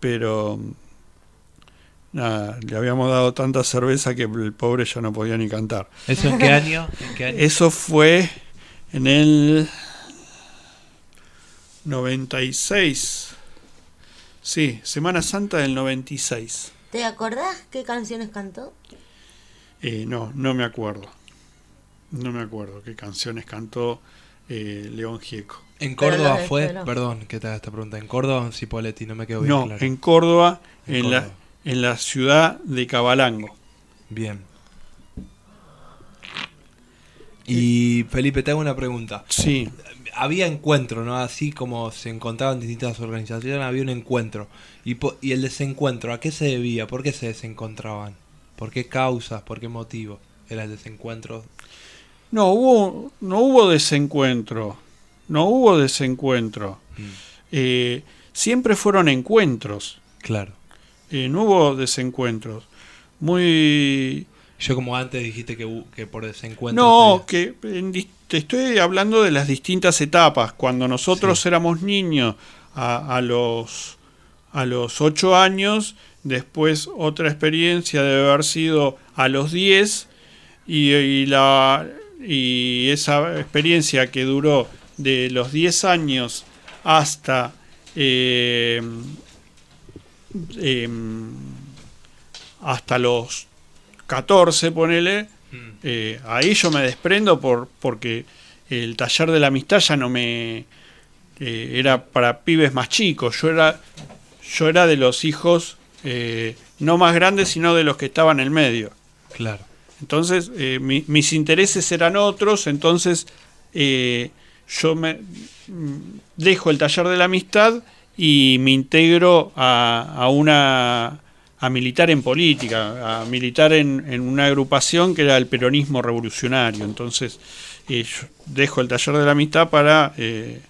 pero... Nada, le habíamos dado tanta cerveza que el pobre ya no podía ni cantar. ¿Eso en qué año? ¿En qué año? Eso fue en el 96. Sí, Semana Santa del 96. ¿Te acordás qué canciones cantó? Eh, no, no me acuerdo. No me acuerdo qué canciones cantó eh, León Gieco. En Córdoba fue, espero. perdón que te haga esta pregunta, en Córdoba o en Cipoletti, no me quedó bien No, claro. en Córdoba, En en, la, Córdoba. en la ciudad de Cabalango. Bien. Y Felipe, te hago una pregunta. Sí. Había encuentro, ¿no? Así como se encontraban distintas organizaciones, había un encuentro. Y, el desencuentro, ¿a qué se debía? ¿Por qué se desencontraban? ¿Por qué causas? ¿Por qué motivo era el desencuentro? No hubo, no hubo desencuentro. No hubo desencuentro. Eh, siempre fueron encuentros. Claro. Eh, no hubo desencuentros. Muy. Yo como antes dijiste que, que por desencuentro... No, que en te estoy hablando de las distintas etapas. Cuando nosotros éramos niños a, a los a los 8 años, después otra experiencia debe haber sido a los 10 y, y la y esa experiencia que duró de los 10 años hasta eh, em, hasta los 14, ponele, eh, ahí yo me desprendo por, porque el taller de la amistad ya no me eh, era para pibes más chicos. Yo era, yo era de los hijos eh, no más grandes, sino de los que estaban en el medio. Claro. Entonces, eh, mi- mis intereses eran otros, entonces eh, yo me mm, dejo el taller de la amistad y me integro a, a una a militar en política, a militar en, en una agrupación que era el peronismo revolucionario. Entonces, eh, yo dejo el taller de la amistad para eh,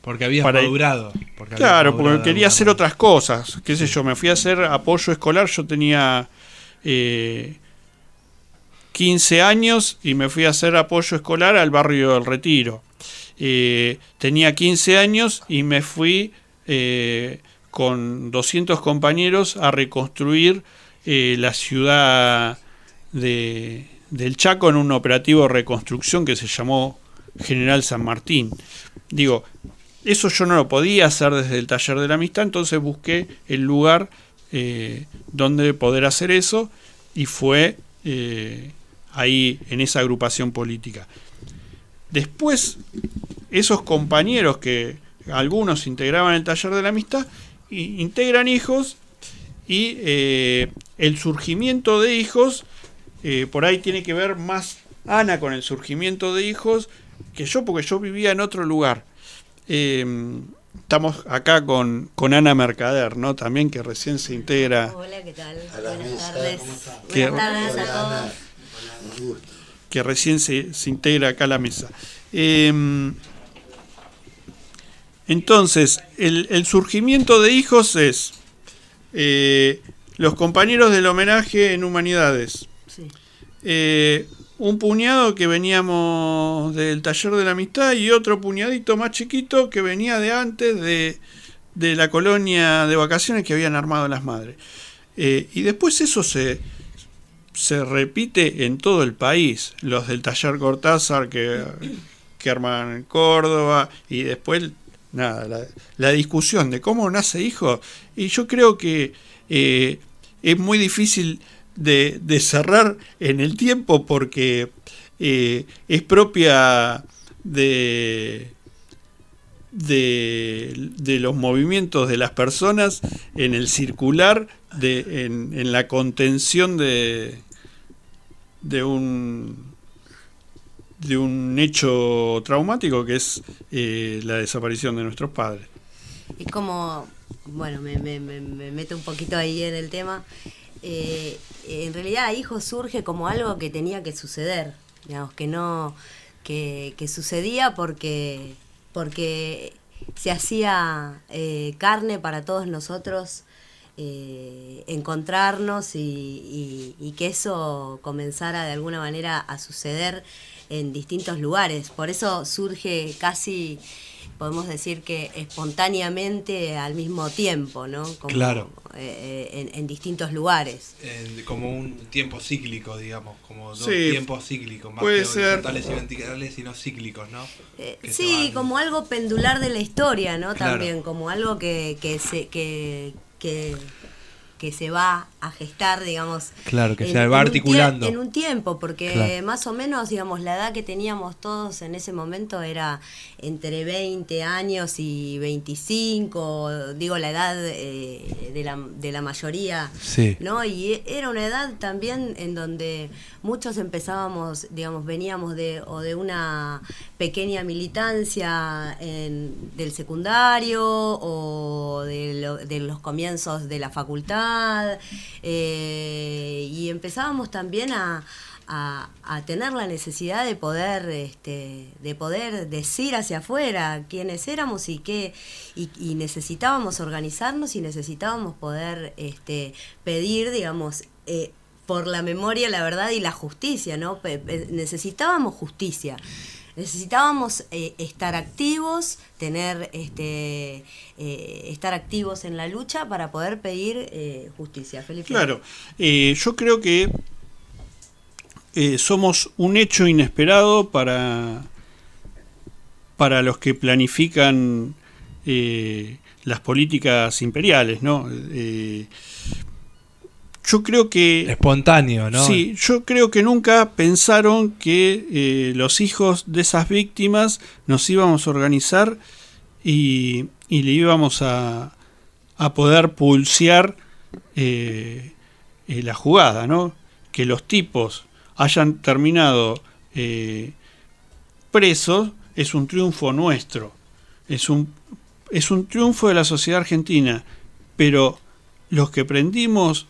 Porque habías para- madurado. Porque habías Claro, madurado porque quería hacer otras cosas. Qué sé yo, me fui a hacer apoyo escolar. Yo tenía eh, 15 años y me fui a hacer apoyo escolar al barrio del Retiro. eh, tenía 15 años y me fui eh, con 200 compañeros a reconstruir eh, la ciudad de, del Chaco en un operativo de reconstrucción que se llamó General San Martín. Digo, eso yo no lo podía hacer desde el taller de la amistad, entonces busqué el lugar eh, donde poder hacer eso y fue eh, ahí en esa agrupación política. Después, esos compañeros que algunos integraban el taller de la amistad, integran hijos y eh, el surgimiento de hijos, eh, por ahí tiene que ver más Ana con el surgimiento de hijos que yo, porque yo vivía en otro lugar. Eh, estamos acá con, con Ana Mercader, ¿no? También que recién se integra. Hola, ¿qué tal? la Buenas mesa, tardes. Qué- Buenas tardes a todos. Un gusto. que recién se, se integra acá a la mesa. Entonces, el, el surgimiento de hijos es eh, los compañeros del homenaje en humanidades. Eh, un puñado que veníamos del taller de la amistad y otro puñadito más chiquito que venía de antes de, de la colonia de vacaciones que habían armado las madres. Eh, y después eso se, se repite en todo el país. Los del taller Cortázar que, que arman en Córdoba y después, nada, la, la discusión de cómo nace hijo. Y yo creo que eh, es muy difícil de, cerrar en el tiempo porque eh, es propia de, de, de los movimientos de las personas en el circular, de, en, en la contención de, de un de un hecho traumático que es eh, la desaparición de nuestros padres. Es como, bueno, me, me, me, me meto un poquito ahí en el tema. Eh, en realidad, hijo surge como algo que tenía que suceder, digamos, que no, que, sucedía porque, porque se hacía eh, carne para todos nosotros encontrarnos y- y que eso comenzara de alguna manera a suceder en distintos lugares. Por eso surge casi, podemos decir que espontáneamente al mismo tiempo, ¿no? Como, Claro. eh, eh, en, en distintos lugares. En- como un tiempo cíclico, digamos, como dos Sí, tiempos cíclicos, más puede que ser. horizontales y verticales, sino cíclicos, ¿no? Eh, sí, van- como algo pendular de la historia, ¿no? Claro. También, como algo que, que se que, que, que se va a gestar, digamos. Claro, que en- se va en un tie- articulando. En un tiempo, porque Claro. más o menos, digamos, la edad que teníamos todos en ese momento era entre 20 años y 25, digo, la edad eh, de, la, de la mayoría. Sí. ¿no? Y era una edad también en donde muchos empezábamos, digamos, veníamos de, o de una pequeña militancia en- del secundario o de, lo- de los comienzos de la facultad eh, y empezábamos también a, a- tener la necesidad de poder este, de poder decir hacia afuera quiénes éramos y qué y, necesitábamos organizarnos y necesitábamos poder este, pedir digamos eh, por la memoria la verdad y la justicia no necesitábamos justicia necesitábamos eh, estar activos tener este eh, estar activos en la lucha para poder pedir eh, justicia. Felipe. Claro, yo creo que somos un hecho inesperado para, para los que planifican las políticas imperiales, ¿no? Yo creo que... Espontáneo, ¿no? Sí, yo creo que nunca pensaron que eh, los hijos de esas víctimas nos íbamos a organizar y, y le íbamos a, a poder pulsear eh, eh, la jugada, ¿no? Que los tipos hayan terminado presos es un triunfo nuestro, es un, es un triunfo de la sociedad argentina, pero los que prendimos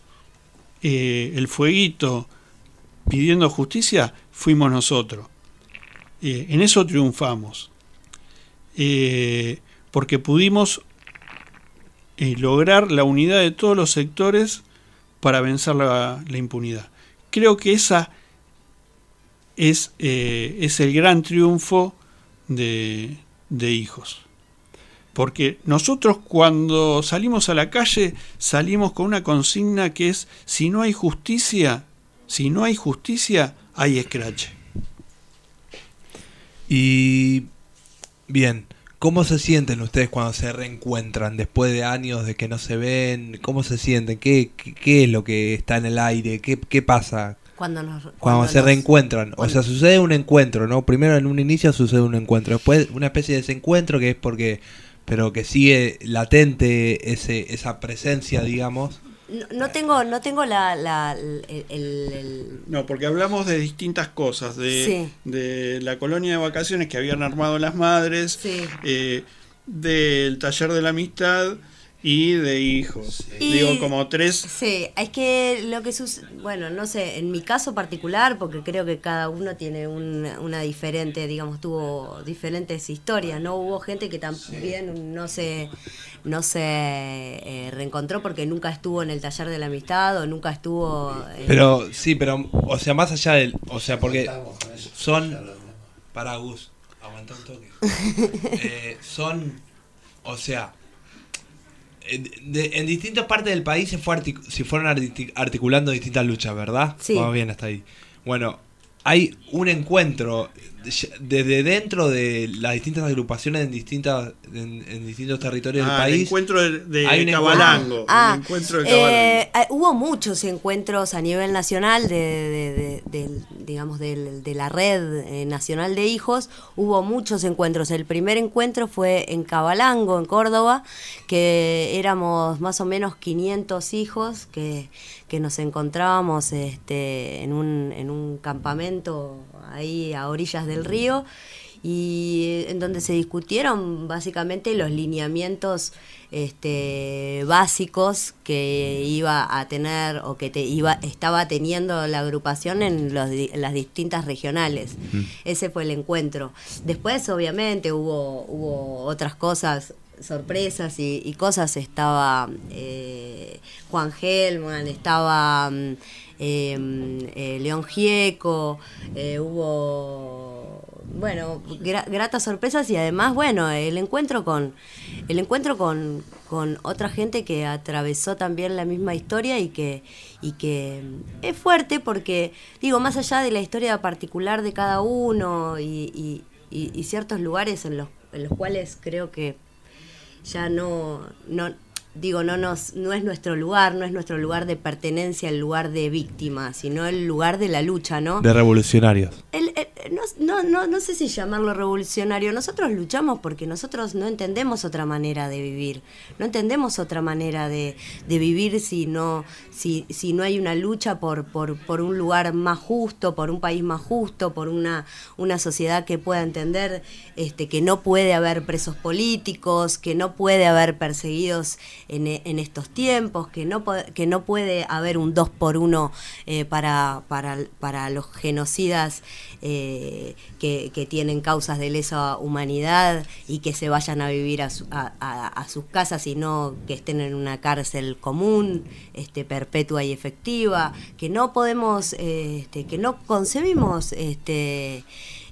eh, el fueguito pidiendo justicia fuimos nosotros. Eh, en eso triunfamos. Eh, porque pudimos lograr la unidad de todos los sectores para vencer la, la impunidad. Creo que esa es, es el gran triunfo de, de hijos. Porque nosotros cuando salimos a la calle salimos con una consigna que es si no hay justicia, si no hay justicia, hay escrache. Y bien, ¿cómo se sienten ustedes cuando se reencuentran después de años de que no se ven? ¿Cómo se sienten? ¿Qué, qué, qué es lo que está en el aire? ¿Qué, qué pasa Cuando nos. cuando, se nos- reencuentran? O sea, sucede un encuentro, ¿no? Primero en un inicio sucede un encuentro, después una especie de desencuentro que es porque, pero que sigue latente ese, esa presencia, digamos. No, no tengo, no tengo la, la- el, el- el- No, porque hablamos de distintas cosas, de, Sí. de la colonia de vacaciones que habían armado las madres, eh, del taller de la amistad y de hijos. Y- Digo, como tres Sí, es que lo que sucede, bueno, no sé, en mi caso particular, porque creo que cada uno tiene un- una diferente, digamos, tuvo diferentes historias, ¿no? Hubo gente que también no se, no se eh, reencontró porque nunca estuvo en el taller de la amistad o nunca estuvo... en- Pero sí, pero, o sea, más allá del. O sea, porque son. Para Gus, aguanta un toque. Eh, son. O sea. En, de- en distintas partes del país se, fue artic- se fueron arti- articulando distintas luchas, ¿verdad? Sí. Vamos bien hasta ahí. Bueno, hay un encuentro desde dentro de las distintas agrupaciones en distintas en, en distintos territorios Ah, del el país. encuentro de- de Hay un Cabalango. Ah, el encuentro de Cabalango. eh, ah, hubo muchos encuentros a nivel nacional de, de- de- digamos del- de la red eh, nacional de hijos. Hubo muchos encuentros. El primer encuentro fue en Cabalango, en Córdoba, que éramos más o menos 500 hijos que, que nos encontrábamos este, en, un, en un campamento ahí a orillas del río y en donde se discutieron básicamente los lineamientos este, básicos que iba a tener o que te iba estaba teniendo la agrupación en, los di- en las distintas regionales. Ese fue el encuentro. Después, obviamente, hubo, hubo otras cosas sorpresas y, y cosas estaba eh, Juan Gelman estaba mm, León Gieco eh, hubo bueno gra- gratas sorpresas y además bueno el encuentro con el encuentro con, con otra gente que atravesó también la misma historia y que y que mm, es fuerte porque digo más allá de la historia particular de cada uno y- y ciertos lugares en los en los cuales creo que ya no, no digo, no nos, no es nuestro lugar, no es nuestro lugar de pertenencia, el lugar de víctima, sino el lugar de la lucha, ¿no? De revolucionarios. El- el- no, no, no, no sé si llamarlo revolucionario. Nosotros luchamos porque nosotros no entendemos otra manera de vivir. No entendemos otra manera de, de vivir si no, si, si no hay una lucha por, por, por un lugar más justo, por un país más justo, por una, una sociedad que pueda entender este, que no puede haber presos políticos, que no puede haber perseguidos en, e- estos tiempos, que no, que no puede haber un dos por uno eh, para, para, para los genocidas eh, que, tienen causas de lesa humanidad y que se vayan a vivir a, su- a sus casas y no que estén en una cárcel común, este, perpetua y efectiva, que no podemos, eh, este, que no concebimos este,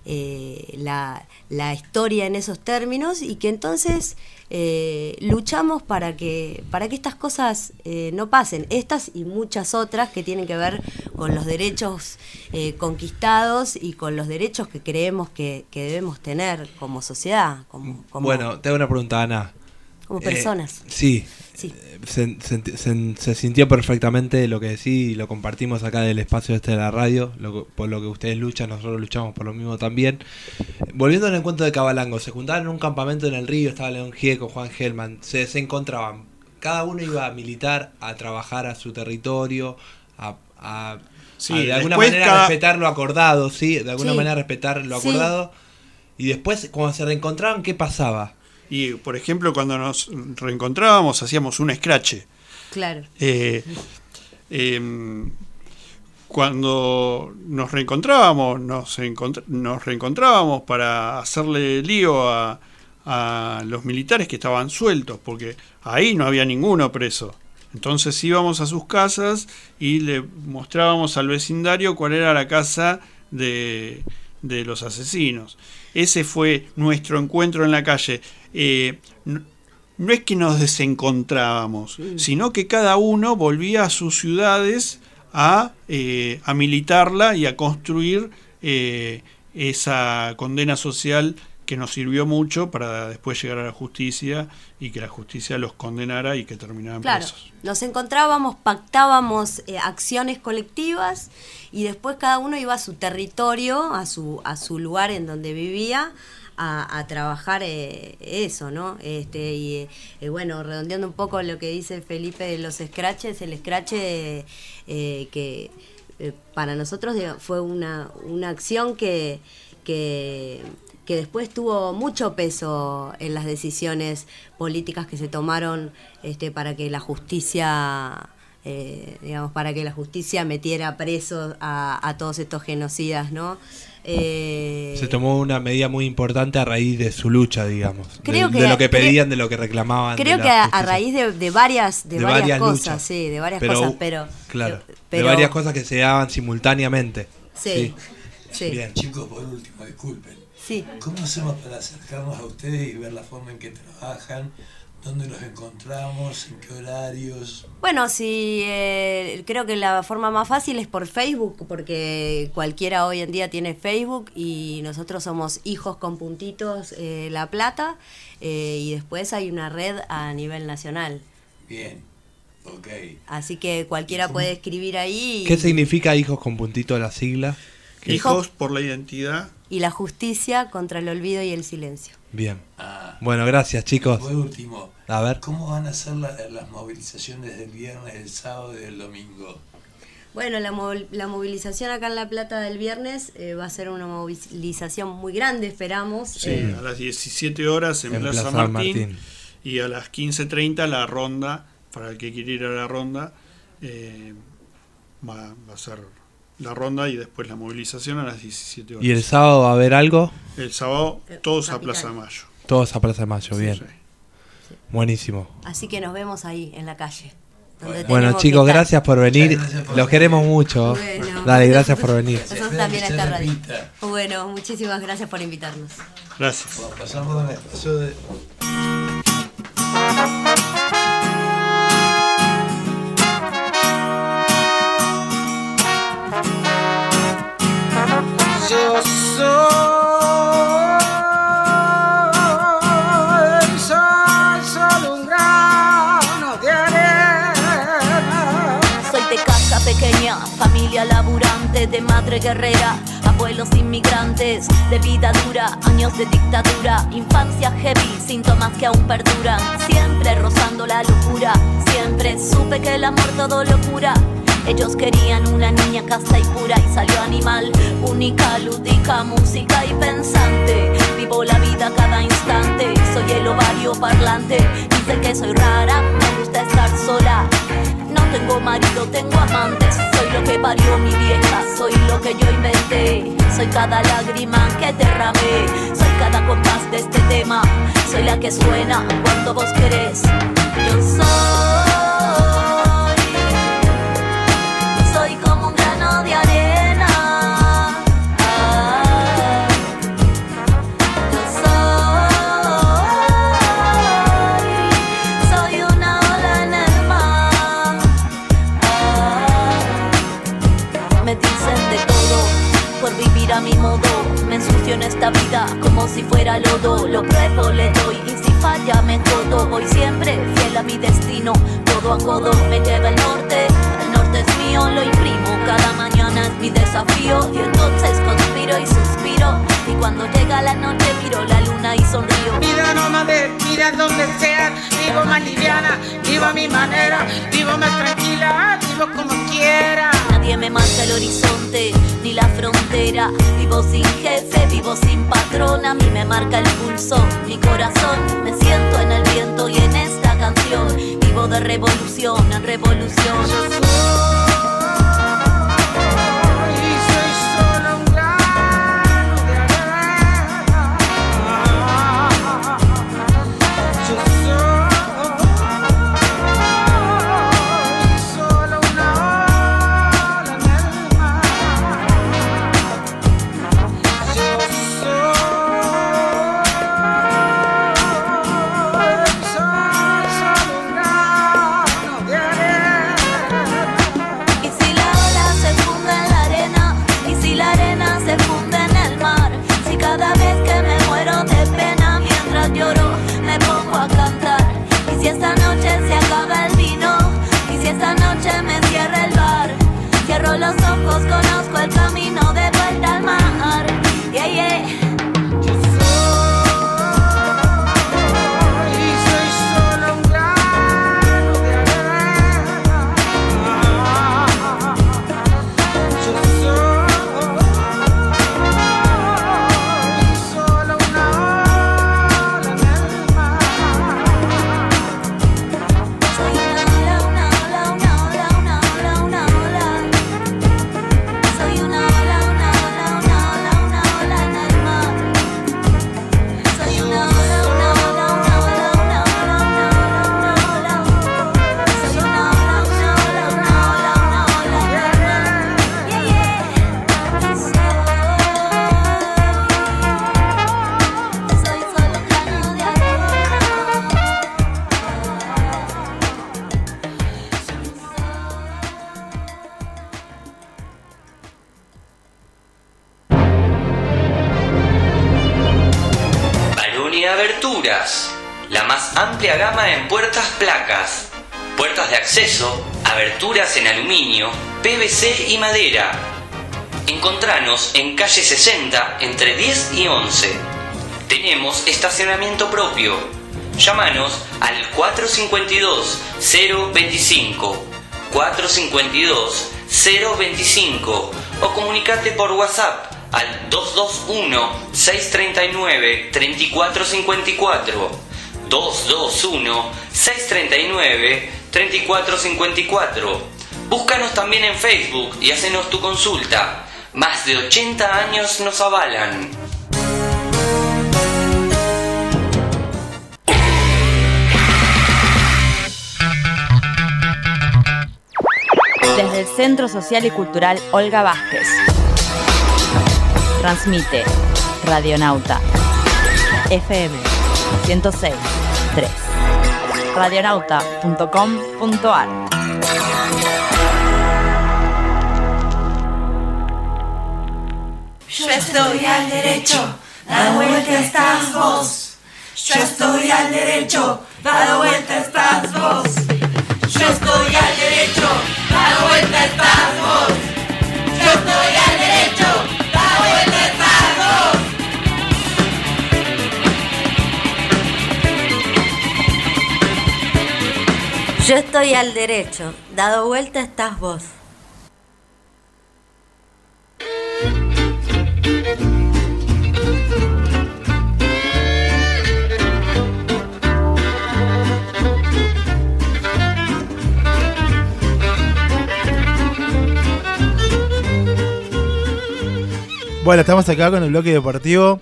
eh, la, la historia en esos términos y que entonces eh, luchamos para que, para que estas cosas eh, no pasen, estas y muchas otras que tienen que ver con los derechos eh, conquistados y con los derechos que creemos que, que debemos tener como sociedad, como, como, Bueno, te hago una pregunta, Ana. como Eh, personas. sí. Sí. Se, se- se- se sintió perfectamente lo que decís y lo compartimos acá del espacio este de la radio, lo por lo que ustedes luchan, nosotros luchamos por lo mismo también. Volviendo al encuentro de Cabalango, se juntaron en un campamento en el río, estaba León Gieco, Juan Gelman, se, se encontraban. Cada uno iba a militar, a trabajar a su territorio, a, a- Sí, a de alguna manera cada- respetar lo acordado, ¿sí? De alguna Sí. manera respetar lo Sí. acordado. Y después, cuando se reencontraban, ¿qué pasaba? Y, por ejemplo, cuando nos reencontrábamos, hacíamos un escrache. Claro. Eh, em, cuando nos reencontrábamos, nos, encont- nos reencontrábamos para hacerle lío a, a los militares que estaban sueltos, porque ahí no había ninguno preso. Entonces íbamos a sus casas y le mostrábamos al vecindario cuál era la casa de, de los asesinos. Ese fue nuestro encuentro en la calle. Eh, no, no es que nos desencontrábamos, sino que cada uno volvía a sus ciudades a, eh, a militarla y a construir eh, esa condena social que nos sirvió mucho para después llegar a la justicia y que la justicia los condenara y que terminaran Claro, presos. nos encontrábamos, pactábamos eh, acciones colectivas y después cada uno iba a su territorio, a su, a su lugar en donde vivía. A, a trabajar eh, eso, ¿no? Este, y eh, bueno, redondeando un poco lo que dice Felipe de los scratches, el scratch que para nosotros fue una, una acción que, que, que después tuvo mucho peso en las decisiones políticas que se tomaron este, para que la justicia eh, digamos para que la justicia metiera presos a, a todos estos genocidas no Eh, Se tomó una medida muy importante a raíz de su lucha, digamos. Creo de, que- de lo que pedían, de lo que reclamaban. creo que a, raíz de, de varias de, De varias, varias cosas luchas. sí de varias Pero- cosas pero Claro, pero- de varias cosas que se daban simultáneamente. Sí, sí. Bien. Chicos, por último, disculpen. Sí. ¿Cómo hacemos para acercarnos a ustedes y ver la forma en que trabajan? ¿Dónde los encontramos? ¿En qué horarios? Bueno, sí, eh, creo que la forma más fácil es por Facebook, porque cualquiera hoy en día tiene Facebook y nosotros somos Hijos con Puntitos eh, La Plata eh, y después hay una red a nivel nacional. Bien, ok. Así que cualquiera puede escribir ahí y, ¿Qué significa hijos con puntito la sigla? Hijos por la identidad. y la justicia contra el olvido y el silencio. Bien. Ah. Bueno, gracias chicos. Por último, A ver. ¿cómo van a ser la- las movilizaciones del viernes, el sábado y el domingo? Bueno, la, mov- la movilización acá en La Plata del viernes eh, va a ser una movilización muy grande, esperamos. Sí, Eh, a las 17 horas en, En Plaza, Plaza Martín, Martín. y a las 15.30 la ronda, para el que quiere ir a la ronda, eh, va, va a ser la ronda y después la movilización a las 17 horas. ¿Y el sábado va a haber algo? El sábado todos a. Plaza Mayo. Todos a Plaza de Mayo, bien. Buenísimo. Así que nos vemos ahí, en la calle. donde Bueno chicos, gracias por venir. Los queremos mucho. Bueno. Dale, gracias por venir. Nosotros también a esta radio. Bueno, muchísimas gracias por invitarnos. Gracias. Pasamos de... soy, solo un grano de arena. Soy de casa pequeña, familia laburante, de madre guerrera, abuelos inmigrantes, de vida dura, años de dictadura, infancia heavy, síntomas que aún perduran, siempre rozando la locura, siempre supe que el amor todo lo cura. Ellos querían una niña casta y pura y salió animal, única, lúdica, música y pensante. Vivo la vida cada instante, soy el ovario parlante. Dicen que soy rara, me gusta estar sola. No tengo marido, tengo amantes. Soy lo que parió mi vieja, soy lo que yo inventé. Soy cada lágrima que derramé, soy cada compás de este tema. Soy la que suena cuando vos querés. Yo soy. Me ensucio en esta vida como si fuera lodo. Lo pruebo, le doy y si falla me jodo. Voy siempre fiel a mi destino. Todo a codo me lleva el norte. El norte es mío, lo imprimo. Cada mañana es mi desafío. Y entonces conspiro y suspiro. Y cuando llega la noche miro la luna y sonrío. Vida nómade, vida donde sea, vivo más liviana, vivo a mi manera, vivo más tranquila, vivo como quiera. Nadie me marca el horizonte ni la frontera. Vivo sin jefe, vivo sin patrón. A mí me marca el pulso, mi corazón. Me siento en el viento y en esta canción. Vivo de revolución en revolución. Y madera. Encontranos en calle 60 entre 10 y 11. Tenemos estacionamiento propio. Llámanos al 452 025 452 025 o comunicate por WhatsApp al 221 639 3454 221 639 3454 Búscanos también en Facebook y hacenos tu consulta. Más de 80 años nos avalan. Desde el Centro Social y Cultural Olga Vázquez. Transmite Radionauta FM 106 3 radionauta.com.ar Yo estoy al derecho, da vuelta estás vos. Yo estoy al derecho, da vuelta estás vos. Yo estoy al derecho, da vuelta estás vos. Yo estoy al derecho, vuelta estás vos. Yo estoy al derecho, dado vuelta estás vos. Bueno, estamos acá con el bloque deportivo.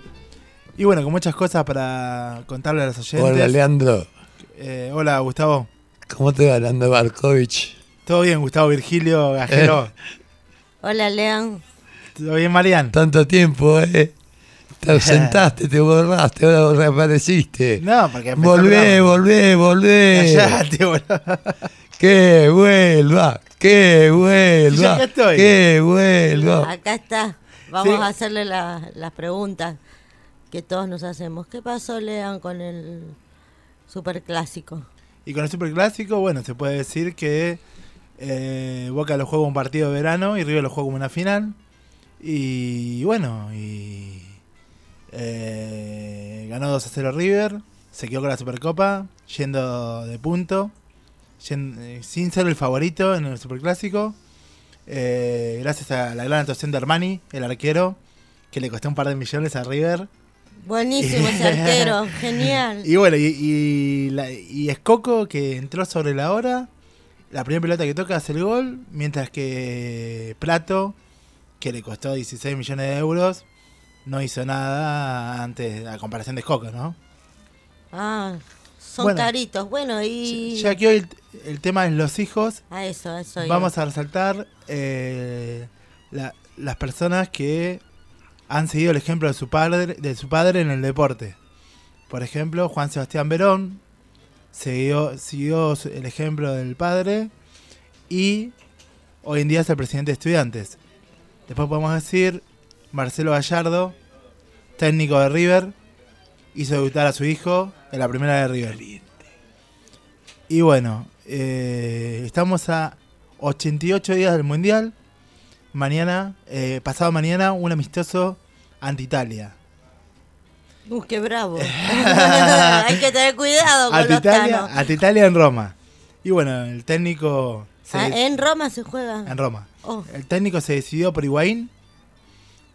Y bueno, con muchas cosas para contarle a los oyentes. Hola, Leandro. Eh, hola, Gustavo. ¿Cómo te va, Leandro Barkovich? ¿Todo bien, Gustavo Virgilio Gajero? Hola, Lean. ¿Todo bien, Marian? Tanto tiempo, ¿eh? Te ausentaste, te borraste, ahora reapareciste. No, porque Volvé, volvé, volvé. Callate, boludo. Que vuelva, que vuelva. Ya acá estoy. Que vuelva. Acá está. Vamos Sí. a hacerle la- las preguntas que todos nos hacemos. ¿Qué pasó, Lean, con el superclásico? Y con el superclásico, bueno, se puede decir que eh, Boca lo juega un partido de verano y River lo juega como una final. Y bueno, y eh, ganó 2 a 0 River, se quedó con la Supercopa, yendo de punto, eh, sin ser el favorito en el superclásico. Eh, gracias a la gran actuación de Armani, el arquero, que le costó un par de millones a River. Buenísimo ese arquero, genial. Y bueno, y, y, la- y Escoco que entró sobre la hora, la primera pelota que toca hace el gol, mientras que Plato, que le costó 16 millones de euros, no hizo nada antes, a comparación de Escoco, ¿no? Ah, son Bueno. caritos. Bueno, y... Ya que hoy el, el tema es los hijos, A eso, a eso. iba. vamos a resaltar eh, la- las personas que han seguido el ejemplo de su padre, de su padre en el deporte. Por ejemplo, Juan Sebastián Verón siguió, siguió el ejemplo del padre y hoy en día es el presidente de estudiantes. Después podemos decir Marcelo Gallardo, técnico de River, hizo debutar a su hijo en la primera de River. Y bueno, eh, estamos a 88 días del Mundial. Mañana, eh, pasado mañana, un amistoso ante Italia. Uh, qué bravo. Hay que tener cuidado con Ante los Italia, tanos. ante Italia en Roma. Y bueno, el técnico... se- Ah, en Roma se juega. en Roma. Oh. El técnico se decidió por Higuaín.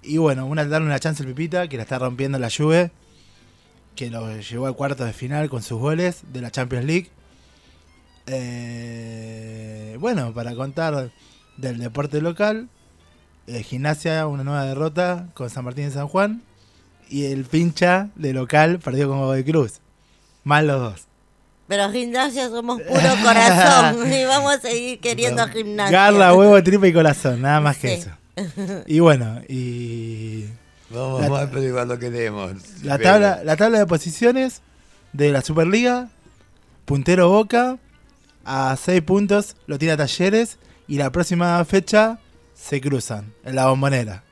Y bueno, una, darle una chance al Pipita, que la está rompiendo la Juve. Que lo llevó al cuarto de final con sus goles de la Champions League. Eh, bueno, para contar del deporte local. eh, gimnasia, una nueva derrota con San Martín de San Juan. Y el pincha de local perdió con Godoy Cruz. Mal los dos. Pero gimnasia somos puro corazón y vamos a seguir queriendo gimnasia. Garra, huevo, tripa y corazón, nada más que eso. Y bueno, y. Vamos La- mal, pero igual lo queremos. La Pero- tabla, la tabla de posiciones de la Superliga, puntero Boca, a 6 puntos lo tiene a Talleres y la próxima fecha se cruzan en la bombonera.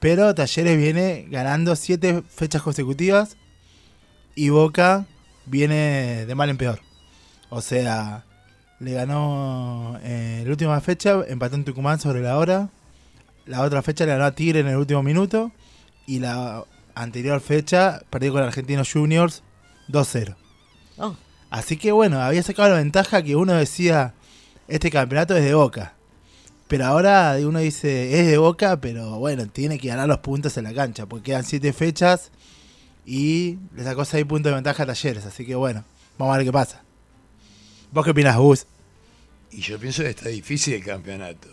Pero Talleres viene ganando 7 fechas consecutivas y Boca viene de mal en peor. O sea, le ganó en la última fecha, empató en Tucumán sobre la hora. La otra fecha le ganó a Tigre en el último minuto. Y la anterior fecha perdió con Argentinos Juniors 2-0. Oh. Así que bueno, había sacado la ventaja que uno decía, este campeonato es de Boca. Pero ahora uno dice, es de Boca, pero bueno, tiene que ganar los puntos en la cancha, porque quedan siete fechas y le sacó seis puntos de ventaja a Talleres. Así que bueno, vamos a ver qué pasa. ¿Vos qué opinás, Gus? Y yo pienso que está difícil el campeonato.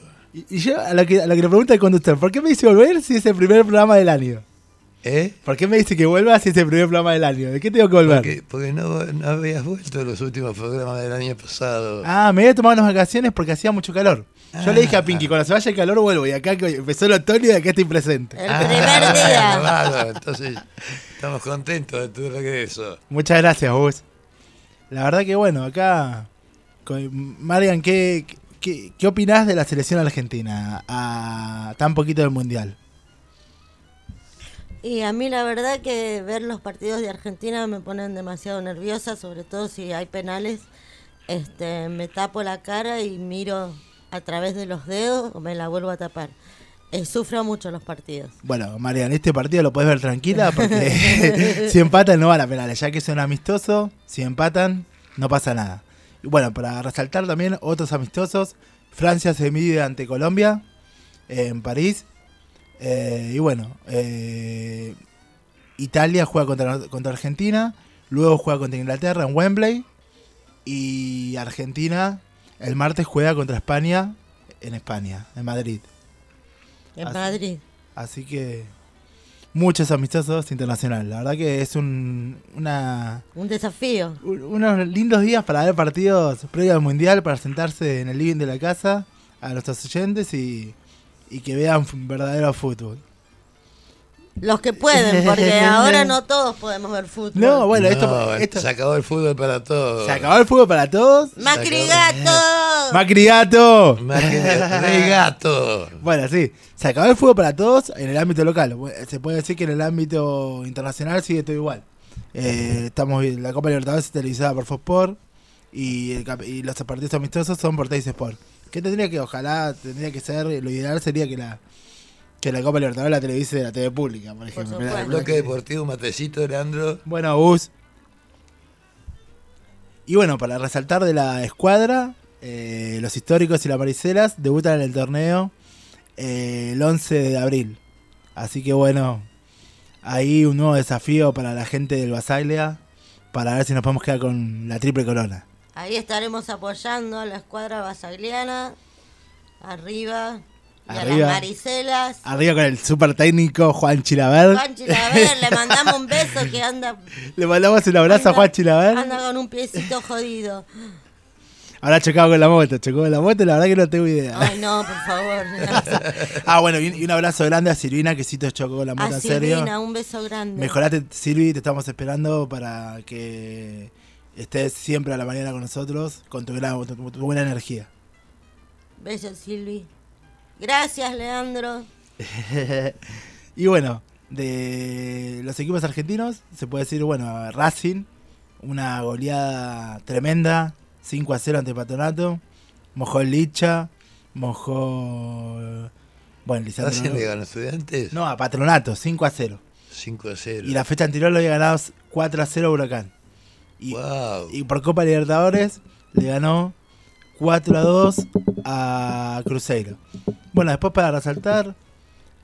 Y, y yo a lo, que, a lo que le pregunta el conductor, ¿por qué me dice volver si es el primer programa del año? ¿Eh? ¿Por qué me dice que vuelva si es el primer programa del año? ¿De qué tengo que volver? Porque, porque no, no habías vuelto los últimos programas del año pasado. Ah, me había tomado unas vacaciones porque hacía mucho calor. Yo le dije a Ah. Pinky, cuando se vaya el calor vuelvo. Y acá empezó el otoño y acá estoy presente. El primer día. Bárbaro, entonces estamos contentos de tu regreso. Muchas gracias, Gus. La verdad que bueno, acá... Marian, ¿qué, qué, qué opinás de la selección argentina a tan poquito del Mundial? Y a mí la verdad que ver los partidos de Argentina me ponen demasiado nerviosa, sobre todo si hay penales. Este, me tapo la cara y miro a través de los dedos o me la vuelvo a tapar. Eh, sufro mucho los partidos. Bueno, Marian, este partido lo puedes ver tranquila porque si empatan no van a penales, ya que son amistosos, si empatan no pasa nada. Y bueno, para resaltar también otros amistosos, Francia se mide ante Colombia eh, en París. Eh, y bueno, eh, Italia juega contra, contra Argentina, luego juega contra Inglaterra en Wembley y Argentina el martes juega contra España en España, en Madrid. En Así- Madrid. Así que muchos amistosos internacionales. La verdad que es un, una, Un desafío. un- unos lindos días para ver partidos previos al Mundial, para sentarse en el living de la casa a nuestros oyentes y, y que vean verdadero fútbol. Los que pueden, porque ahora no todos podemos ver fútbol. No, bueno, esto, No, esto- se acabó el fútbol para todos. se acabó el fútbol para todos. Macri gato. Macri gato. Macri gato. Bueno, sí, se acabó el fútbol para todos en el ámbito local. Se puede decir que en el ámbito internacional sigue todo igual. Eh, estamos la Copa Libertadores es televisada por Fosport y, el cap- y los partidos amistosos son por Teis Sport. Que tendría que, ojalá, tendría que ser, lo ideal sería que la que la Copa Libertadores la televise la TV pública, por ejemplo. Verdad Bloque que- deportivo, un matecito, Leandro. bueno, Gus. Y bueno, para resaltar de la escuadra, eh, los históricos y las maricelas debutan en el torneo eh, el 11 de abril. Así que bueno, ahí un nuevo desafío para la gente del Basaglia para ver si nos podemos quedar con la triple corona. Ahí estaremos apoyando a la escuadra basagliana. Arriba. Y a Arriba. las maricelas. Arriba con el super técnico Juan Chilaver. Juan Chilaver, le mandamos un beso que anda, Le mandamos un abrazo a Juan Chilaver. anda con un piecito jodido. Ahora chocado con la moto, chocó con la moto, la verdad que no tengo idea. Ay, no, por favor. Ah, bueno, y un, y un abrazo grande a Silvina, que sí te chocó con la moto, A en serio. Silvina, un beso grande. Mejorate, Silvi, te estamos esperando para que estés siempre a la mañana con nosotros, con tu, gran- tu- tu buena energía. Besos, Silvi. Gracias, Leandro. y bueno, de los equipos argentinos, se puede decir, bueno, Racing, una goleada tremenda, 5 a 0 ante Patronato, mojó el Licha, mojó... Bueno, Lisandro... ¿Racing le ganó a Estudiantes? No, a Patronato, 5 a 0. 5 a 0. Y la fecha anterior lo había ganado 4 a 0 a Huracán. Y, y por Copa Libertadores le ganó 4 a 2 a Cruzeiro. Bueno, después para resaltar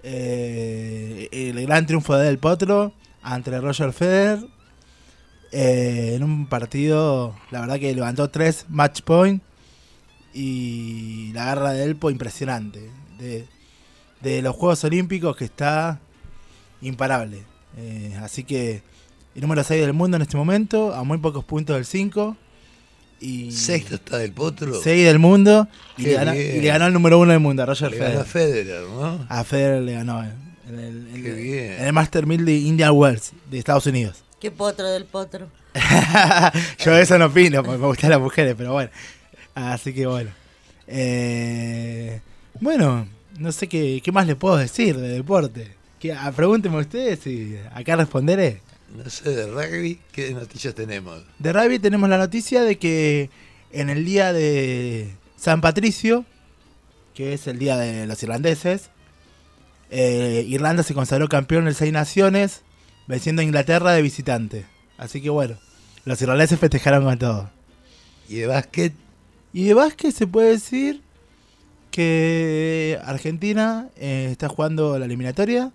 eh, el gran triunfo de Del Potro ante Roger Federer eh, en un partido, la verdad que levantó 3 match point y la garra de Elpo impresionante. De, de los Juegos Olímpicos que está imparable. Eh, así que el número 6 del mundo en este momento, a muy pocos puntos del 5. Y Sexto está del Potro. 6 del mundo y le, ganó, bien. y le ganó el número 1 del mundo, a Roger Le Federer. ganó a Federer, ¿no? A Federer le ganó en el, en Qué el- bien. en el Master 1000 de Indian Wells de Estados Unidos. Qué potro del potro. Yo de eso no opino, porque me gustan las mujeres, pero bueno. Así que bueno. Eh, bueno, no sé qué, qué más le puedo decir de deporte. Que, ah, pregúntenme ustedes y acá responderé. No sé, de rugby, ¿qué noticias tenemos? De rugby tenemos la noticia de que en el día de San Patricio, que es el día de los irlandeses, eh, Irlanda se consagró campeón en seis naciones, venciendo a Inglaterra de visitante. Así que bueno, los irlandeses festejaron con todo. ¿Y de básquet? Y de básquet se puede decir que Argentina eh, está jugando la eliminatoria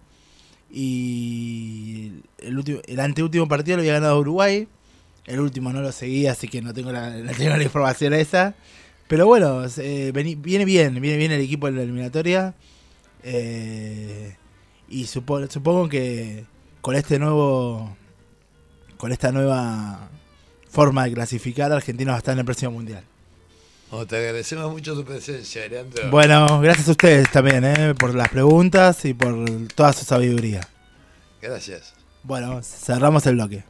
y el, último, el anteúltimo partido lo había ganado Uruguay. El último no lo seguí, así que no tengo la, tengo la información esa. Pero bueno, eh, viene bien, viene bien el equipo en la eliminatoria. Eh, y supo- supongo que con este nuevo. Con esta nueva forma de clasificar, Argentina va a estar en el próximo mundial. Oh, te agradecemos mucho tu presencia, Leandro. Bueno, gracias a ustedes también, eh, por las preguntas y por toda su sabiduría. Gracias. Bueno, cerramos el bloque.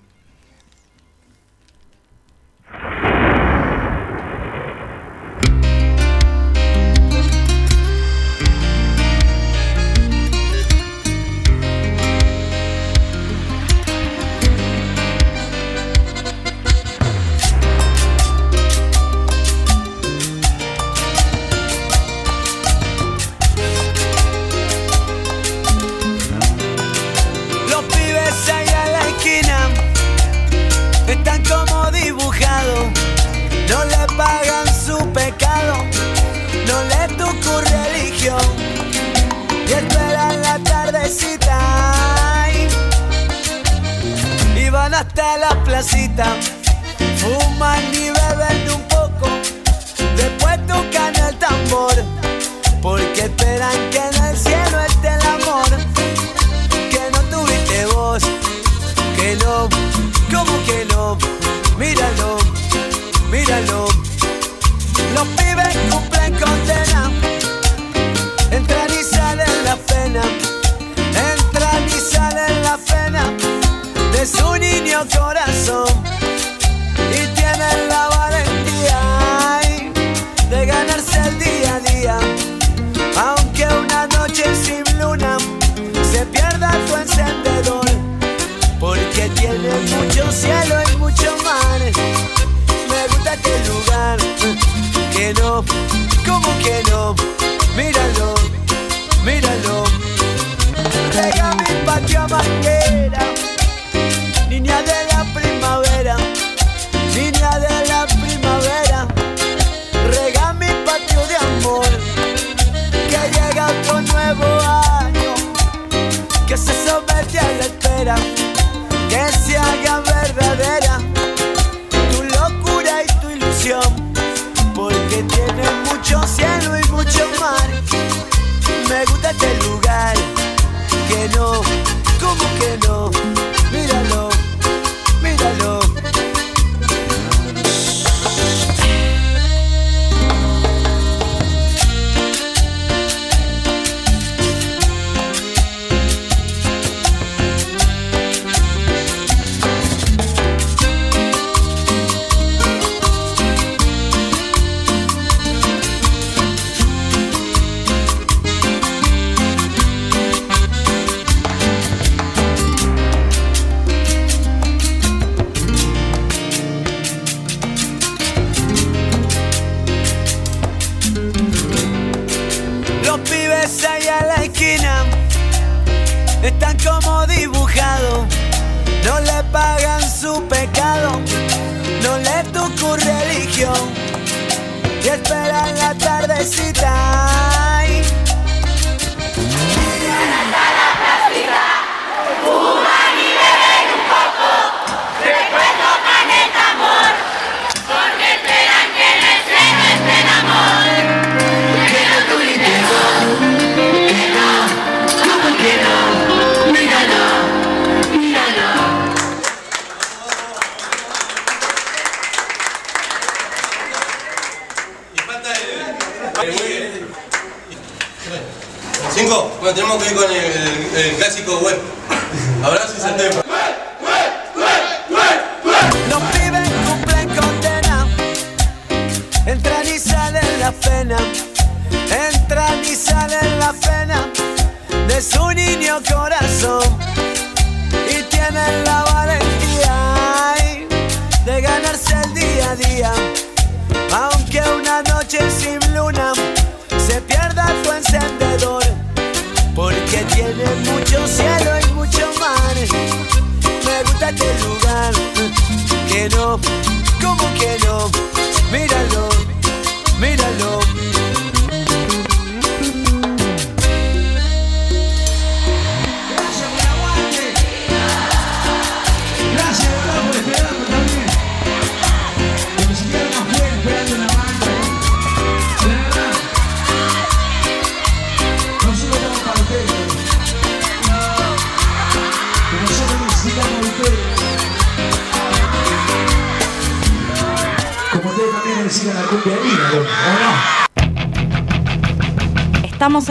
Hasta la placita. Fuman y beben un poco, después tocan el tambor. Porque esperan que en el cielo esté el amor que no tuviste vos, que no, como que no, míralo, míralo. Los pibes cumplen corazón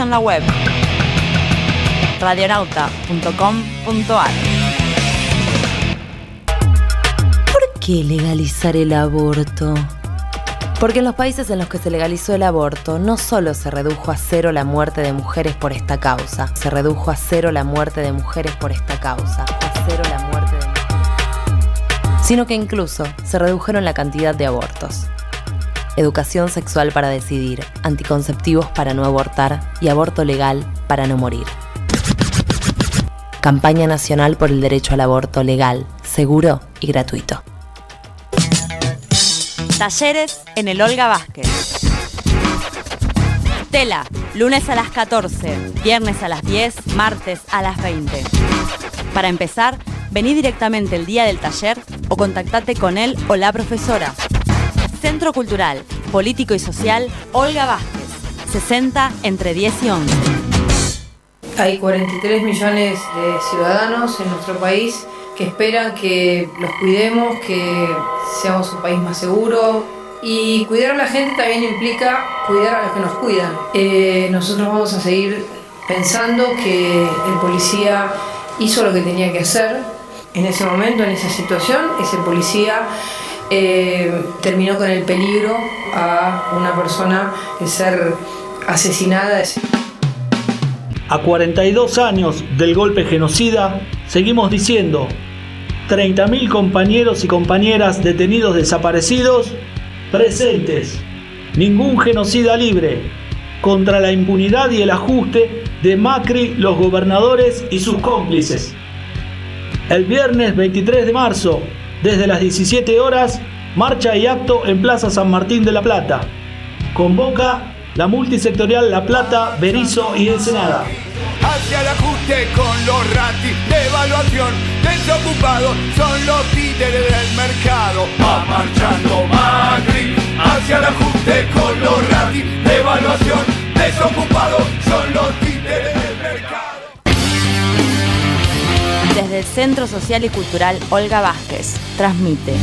la web radionauta.com.ar. ¿Por qué legalizar el aborto? Porque en los países en los que se legalizó el aborto, no solo se redujo a cero la muerte de mujeres por esta causa, se redujo a cero la muerte de mujeres por esta causa, a cero la muerte de mujeres, sino que incluso se redujeron la cantidad de abortos. Educación sexual para decidir, anticonceptivos para no abortar y aborto legal para no morir. Campaña Nacional por el Derecho al Aborto Legal, Seguro y Gratuito. Talleres en el Olga Vázquez. Tela, lunes a las 14, viernes a las 10, martes a las 20. Para empezar, vení directamente el día del taller o contactate con él o la profesora. Centro Cultural, Político y Social, Olga Vázquez, 60 entre 10 y 11. Hay 43 millones de ciudadanos en nuestro país que esperan que los cuidemos, que seamos un país más seguro. Y cuidar a la gente también implica cuidar a los que nos cuidan. Eh, nosotros vamos a seguir pensando que el policía hizo lo que tenía que hacer en ese momento, en esa situación. Ese policía eh, terminó con el peligro a una persona de ser asesinada. A 42 años del golpe genocida, seguimos diciendo, 30.000 compañeros y compañeras detenidos desaparecidos, presentes. Ningún genocida libre. Contra la impunidad y el ajuste de Macri, los gobernadores y sus cómplices. El viernes 23 de marzo, desde las 17 horas, marcha y acto en Plaza San Martín de la Plata. Convoca la multisectorial La Plata, Berizo y Ensenada. Hacia el ajuste con los ratis de evaluación Desocupados son los títeres del mercado Va marchando Macri Hacia el ajuste con los ratis de evaluación Desocupados son los títeres Desde el Centro Social y Cultural Olga Vázquez, transmite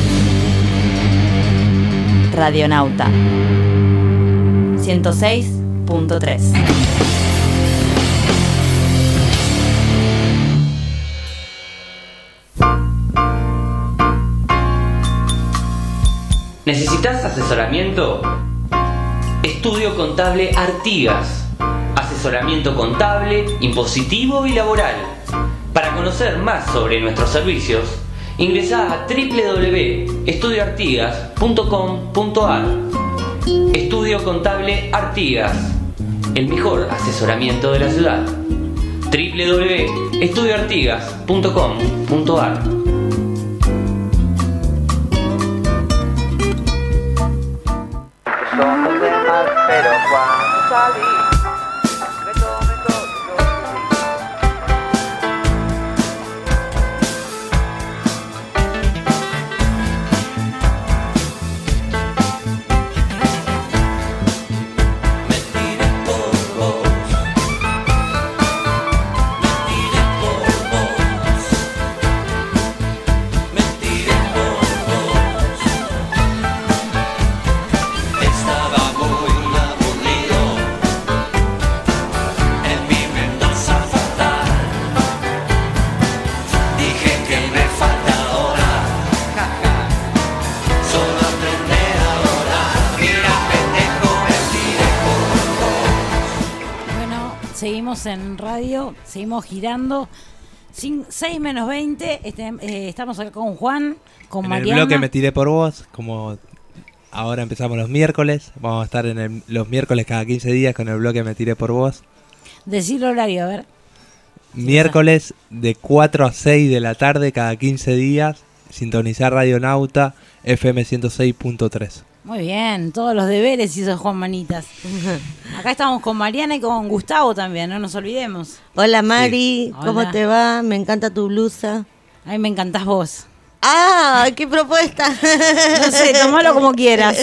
Radionauta 106.3. ¿Necesitas asesoramiento? Estudio Contable Artigas. Asesoramiento contable, impositivo y laboral. Para conocer más sobre nuestros servicios, ingresa a www.estudioartigas.com.ar. Estudio Contable Artigas. El mejor asesoramiento de la ciudad. www.estudioartigas.com.ar. seguimos en radio, seguimos girando. 6 menos 20, este, eh, estamos acá con Juan, con En el Mariana. bloque me tiré por vos, como ahora empezamos los miércoles. Vamos a estar en el- los miércoles cada 15 días con el bloque Me Tiré por Vos. Decir horario, a ver. Miércoles de 4 a 6 de la tarde cada 15 días. Sintonizar Radio Nauta FM 106.3. Muy bien, todos los deberes hizo Juan Manitas. Acá estamos con Mariana y con Gustavo también, no nos olvidemos. Hola Mari, Sí. ¿cómo Hola. te va? Me encanta tu blusa. A mí me encantás vos. ¡Ah! ¡Qué propuesta! No sé, tomalo como quieras.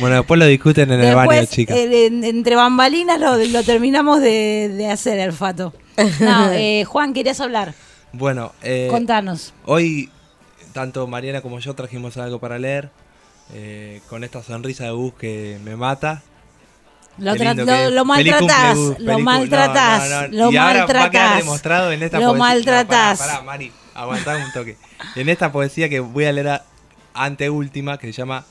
Bueno, después lo discuten en el baño, chicas. eh, en- entre bambalinas lo, lo terminamos de, de hacer el fato. No, eh, Juan, querías hablar. Bueno, eh, Contanos. Hoy, tanto Mariana como yo trajimos algo para leer. Eh, con esta sonrisa de Gus que me mata. Lo, lo- lo maltratás, lo maltratás, no, no, no. lo Y ahora va a quedar maltratás. demostrado en esta Lo poesía. maltratás. Pará, Mari, aguantá un toque. En esta poesía que voy a leer a- anteúltima, que se llama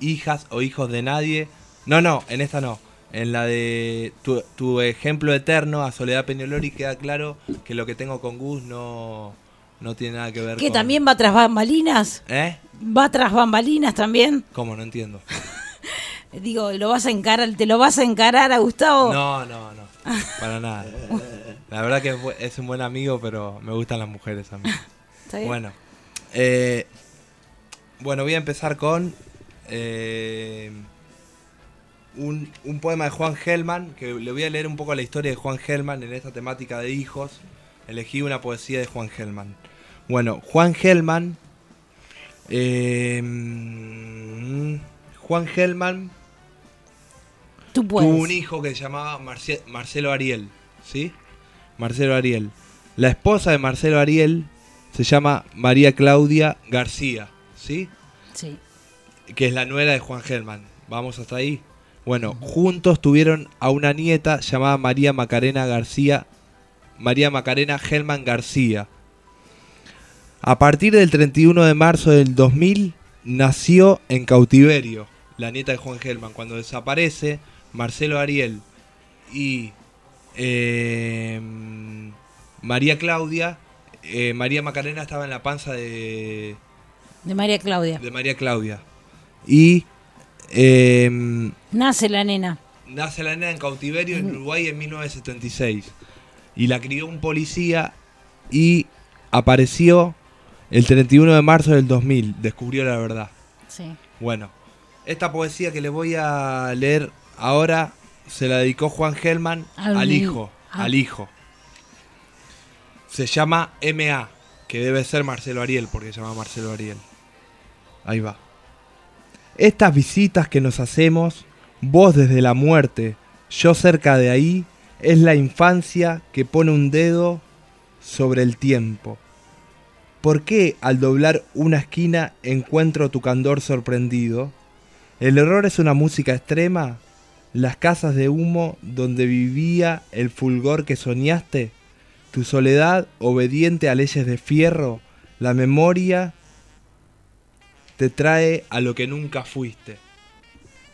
Hijas o Hijos de Nadie. No, no, en esta no. En la de tu, tu ejemplo eterno a Soledad Peñolori queda claro que lo que tengo con Gus no, no tiene nada que ver ¿Que con... también va tras bambalinas? ¿Eh? ¿Va tras bambalinas también? ¿Cómo? No entiendo. Digo, ¿lo vas a encarar, ¿te lo vas a encarar a Gustavo? No, no, no. Para nada. La verdad que es un buen amigo, pero me gustan las mujeres a mí. Está bien. Bueno. eh, bueno, voy a empezar con eh, un, un poema de Juan Gelman, que le voy a leer un poco la historia de Juan Gelman en esta temática de hijos. Elegí una poesía de Juan Gelman. Bueno, Juan Gelman... eh, Juan Gelman Tú tuvo un hijo que se llamaba Marce- Marcelo Ariel, ¿sí? Marcelo Ariel. La esposa de Marcelo Ariel se llama María Claudia García, ¿sí? Sí. Que es la nuera de Juan Gelman. ¿Vamos hasta ahí? Bueno, juntos tuvieron a una nieta llamada María Macarena García, María Macarena Gelman García. A partir del 31 de marzo del 2000 nació en cautiverio la nieta de Juan Gelman. Cuando desaparece, Marcelo Ariel y eh, María Claudia, eh, María Macarena estaba en la panza de, De María Claudia. de María Claudia. Y eh, Nace la nena. nace la nena en cautiverio en Uruguay en 1976. Y la crió un policía y apareció el 31 de marzo del 2000. Descubrió la verdad. Sí. Bueno, esta poesía que le voy a leer ahora se la dedicó Juan Gelman Al hijo. ah. Al hijo. Se llama MA, que debe ser Marcelo Ariel, porque se llama Marcelo Ariel. Ahí va. Estas visitas que nos hacemos, vos desde la muerte, yo cerca de ahí, es la infancia que pone un dedo sobre el tiempo. ¿Por qué al doblar una esquina encuentro tu candor sorprendido? ¿El error es una música extrema? ¿Las casas de humo donde vivía el fulgor que soñaste? ¿Tu soledad obediente a leyes de fierro? ¿La memoria te trae a lo que nunca fuiste?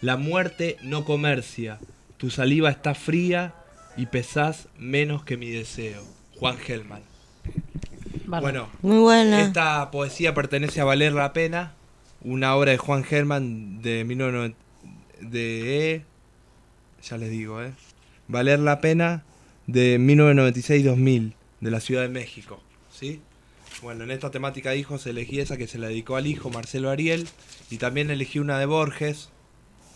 La muerte no comercia, tu saliva está fría y pesás menos que mi deseo. Juan Gelman. Bueno, Muy buena. esta poesía pertenece a Valer la Pena, una obra de Juan Gelman de 1990 de ya les digo, eh. Valer la Pena de 1996-2000 de la Ciudad de México, ¿sí? Bueno, en esta temática de hijos elegí esa que se la dedicó al hijo Marcelo Ariel y también elegí una de Borges,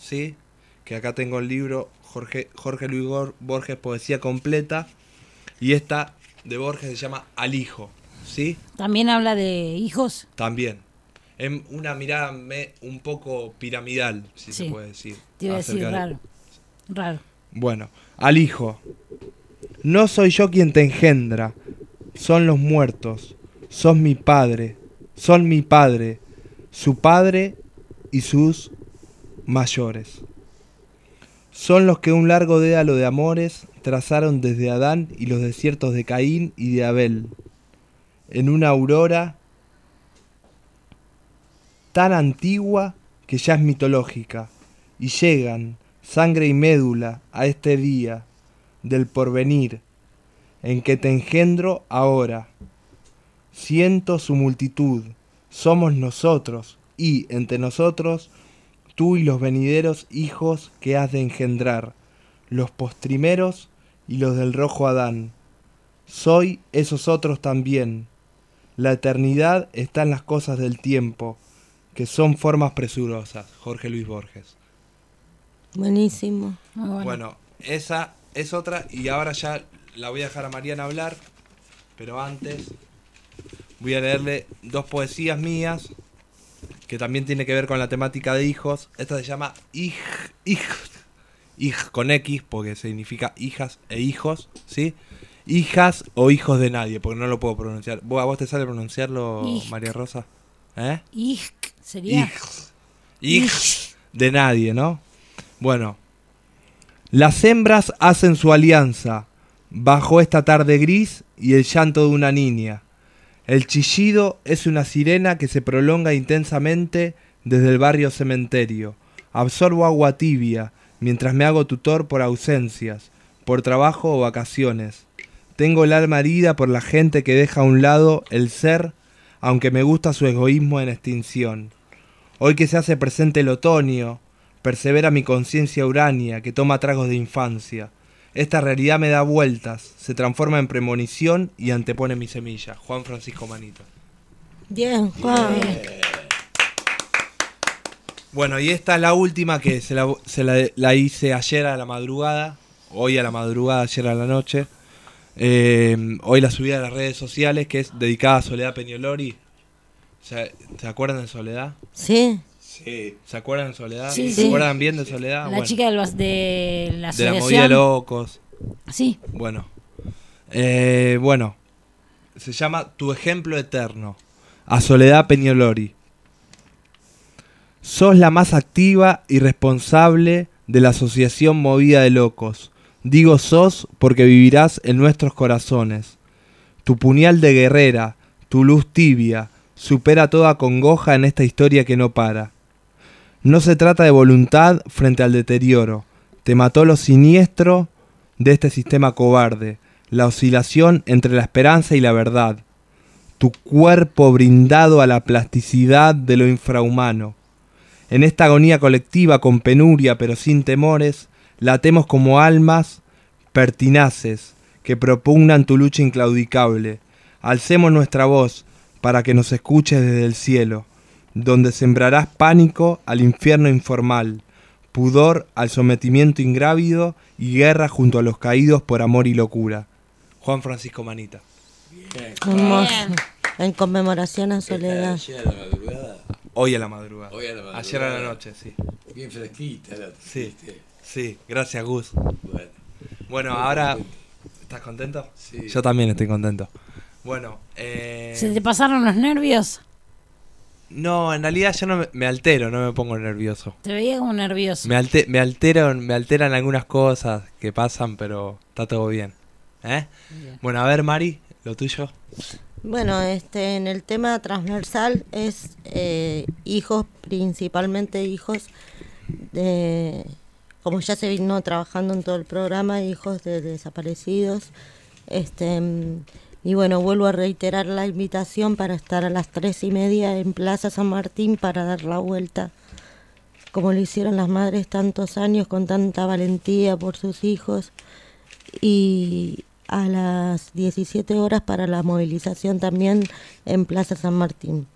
¿sí? Que acá tengo el libro Jorge, Jorge Luis Borges Poesía Completa y esta de Borges se llama Al hijo, ¿sí? También habla de hijos. También. En una mirada me- un poco piramidal, si Sí. se puede decir. Te iba a decir raro. Raro. Bueno, al hijo. No soy yo quien te engendra, son los muertos. Son mi padre, son mi padre, su padre y sus mayores. Son los que un largo dédalo de amores trazaron desde Adán y los desiertos de Caín y de Abel. En una aurora tan antigua que ya es mitológica, y llegan, sangre y médula, a este día del porvenir, en que te engendro ahora. Siento su multitud, somos nosotros, y entre nosotros tú y los venideros hijos que has de engendrar, los postrimeros y los del rojo Adán. Soy esos otros también. La eternidad está en las cosas del tiempo, que son formas presurosas. Jorge Luis Borges. Buenísimo. Bueno. esa es otra y ahora ya la voy a dejar a Mariana hablar, pero antes voy a leerle dos poesías mías que también tiene que ver con la temática de hijos. Esta se llama Hij, Hij, Hij con X porque significa hijas e hijos, ¿sí? Hijas o hijos de nadie, porque no lo puedo pronunciar. ¿Vos, ¿A vos te sale pronunciarlo. María Rosa? ¿Eh? Sería. Hij de nadie, ¿no? Bueno, las hembras hacen su alianza bajo esta tarde gris y el llanto de una niña. El chillido es una sirena que se prolonga intensamente desde el barrio cementerio. Absorbo agua tibia mientras me hago tutor por ausencias, por trabajo o vacaciones. Tengo el alma herida por la gente que deja a un lado el ser, aunque me gusta su egoísmo en extinción. Hoy que se hace presente el otoño, persevera mi conciencia urania que toma tragos de infancia. Esta realidad me da vueltas, se transforma en premonición y antepone mi semilla. Juan Francisco Manito. Bien, Juan. Bueno, y esta es la última que se, la, se la- la hice ayer a la madrugada, hoy a la madrugada, ayer a la noche. Eh, hoy la subí a las redes sociales, que es dedicada a Soledad Peñolori. ¿Se, ¿se acuerdan de Soledad? Sí. Sí. ¿Se acuerdan de Soledad? Sí, ¿Se sí. acuerdan bien de Soledad? La Bueno. chica del de la de la asociación. movida de locos. Sí. Bueno. Eh, bueno. Se llama Tu ejemplo eterno. A Soledad Peñolori. Sos la más activa y responsable de la asociación movida de locos. Digo sos porque vivirás en nuestros corazones. Tu puñal de guerrera, tu luz tibia, supera toda congoja en esta historia que no para. No se trata de voluntad frente al deterioro. Te mató lo siniestro de este sistema cobarde, la oscilación entre la esperanza y la verdad. Tu cuerpo brindado a la plasticidad de lo infrahumano. En esta agonía colectiva con penuria pero sin temores, latemos como almas pertinaces que propugnan tu lucha inclaudicable. Alcemos nuestra voz para que nos escuches desde el cielo, donde sembrarás pánico al infierno informal, pudor al sometimiento ingrávido y guerra junto a los caídos por amor y locura. Juan Francisco Manita. Hermoso. En conmemoración a Soledad. Ayer a la madrugada. Hoy a la madrugada. Hoy a la madrugada. Ayer a la noche, sí. Bien fresquita la Sí. Sí, gracias Gus. Bueno. Ahora... contento. ¿Estás contento? Sí. Yo también estoy contento. Bueno, eh... ¿Se te pasaron los nervios? No, en realidad yo no me, me altero, no me pongo nervioso. Te veía como nervioso. Me, alte- me, alteran, me alteran algunas cosas que pasan, pero está todo bien. ¿Eh? Bueno, a ver, Mari, lo tuyo. Bueno, este, en el tema transversal es eh, hijos, principalmente hijos de, como ya se vino trabajando en todo el programa, hijos de desaparecidos. Este, y bueno, vuelvo a reiterar la invitación para estar a las tres y media en Plaza San Martín para dar la vuelta, como lo hicieron las madres tantos años con tanta valentía por sus hijos. Y a las 17 horas para la movilización también en Plaza San Martín.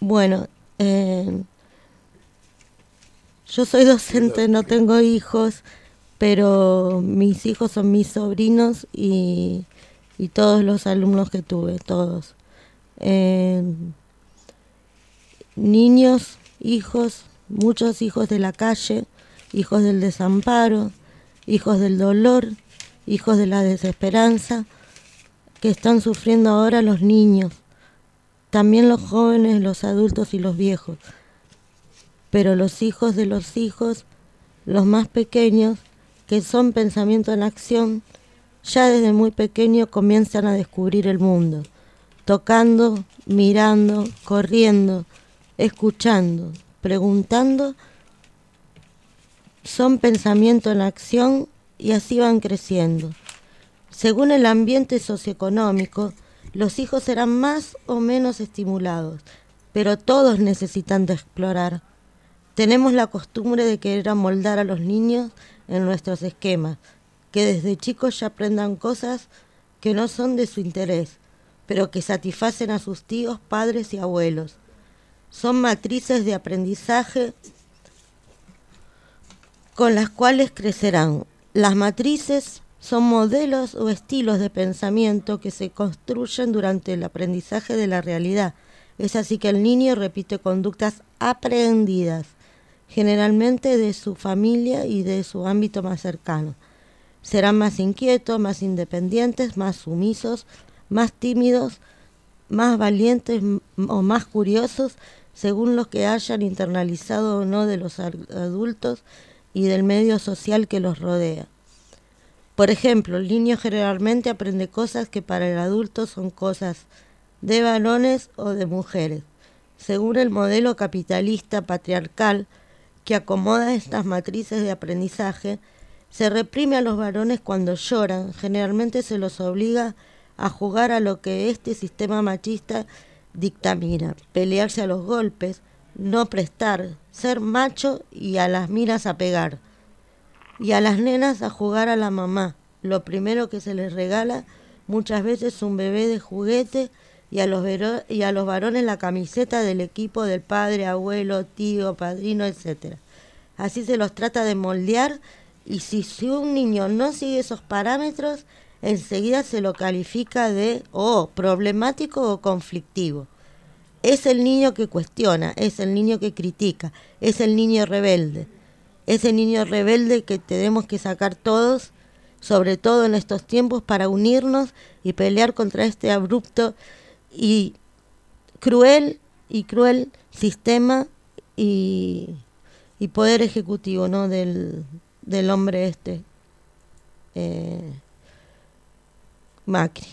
Bueno, eh, yo soy docente, no tengo hijos, pero mis hijos son mis sobrinos y, y todos los alumnos que tuve, todos. Eh, niños, hijos, muchos hijos de la calle, hijos del desamparo, hijos del dolor, hijos de la desesperanza, que están sufriendo ahora los niños, también los jóvenes, los adultos y los viejos. Pero los hijos de los hijos, los más pequeños, que son pensamiento en acción, ya desde muy pequeño comienzan a descubrir el mundo, tocando, mirando, corriendo, escuchando, preguntando, son pensamiento en acción y así van creciendo. Según el ambiente socioeconómico, los hijos serán más o menos estimulados, pero todos necesitan de explorar. Tenemos la costumbre de querer amoldar a los niños en nuestros esquemas, que desde chicos ya aprendan cosas que no son de su interés, pero que satisfacen a sus tíos, padres y abuelos. Son matrices de aprendizaje con las cuales crecerán. Las matrices son modelos o estilos de pensamiento que se construyen durante el aprendizaje de la realidad. Es así que el niño repite conductas aprendidas, generalmente de su familia y de su ámbito más cercano. Serán más inquietos, más independientes, más sumisos, más tímidos, más valientes o más curiosos, según los que hayan internalizado o no de los adultos y del medio social que los rodea. Por ejemplo, el niño generalmente aprende cosas que para el adulto son cosas de varones o de mujeres, según el modelo capitalista patriarcal que acomoda estas matrices de aprendizaje, se reprime a los varones cuando lloran, generalmente se los obliga a jugar a lo que este sistema machista dictamina, pelearse a los golpes, no prestar, ser macho y a las miras a pegar. Y a las nenas a jugar a la mamá. Lo primero que se les regala muchas veces un bebé de juguete y a los, y a los varones la camiseta del equipo del padre, abuelo, tío, padrino, etc. Así se los trata de moldear y si, si un niño no sigue esos parámetros, enseguida se lo califica de o problemático o conflictivo. Es el niño que cuestiona, es el niño que critica, es el niño rebelde. Ese niño rebelde que tenemos que sacar todos, sobre todo en estos tiempos, para unirnos y pelear contra este abrupto y cruel y cruel sistema y, y poder ejecutivo ¿no? del, del hombre este eh, Macri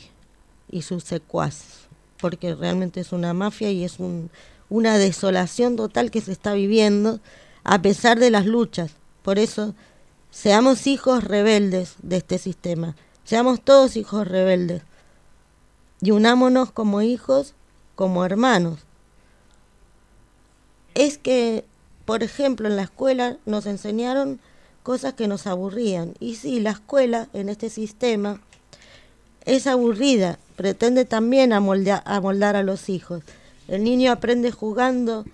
y sus secuaces porque realmente es una mafia y es un, una desolación total que se está viviendo a pesar de las luchas. Por eso, seamos hijos rebeldes de este sistema, seamos todos hijos rebeldes y unámonos como hijos, como hermanos. Es que, por ejemplo, en la escuela nos enseñaron cosas que nos aburrían. Y sí, la escuela en este sistema es aburrida, pretende también amoldar, amoldar a los hijos. El niño aprende jugando,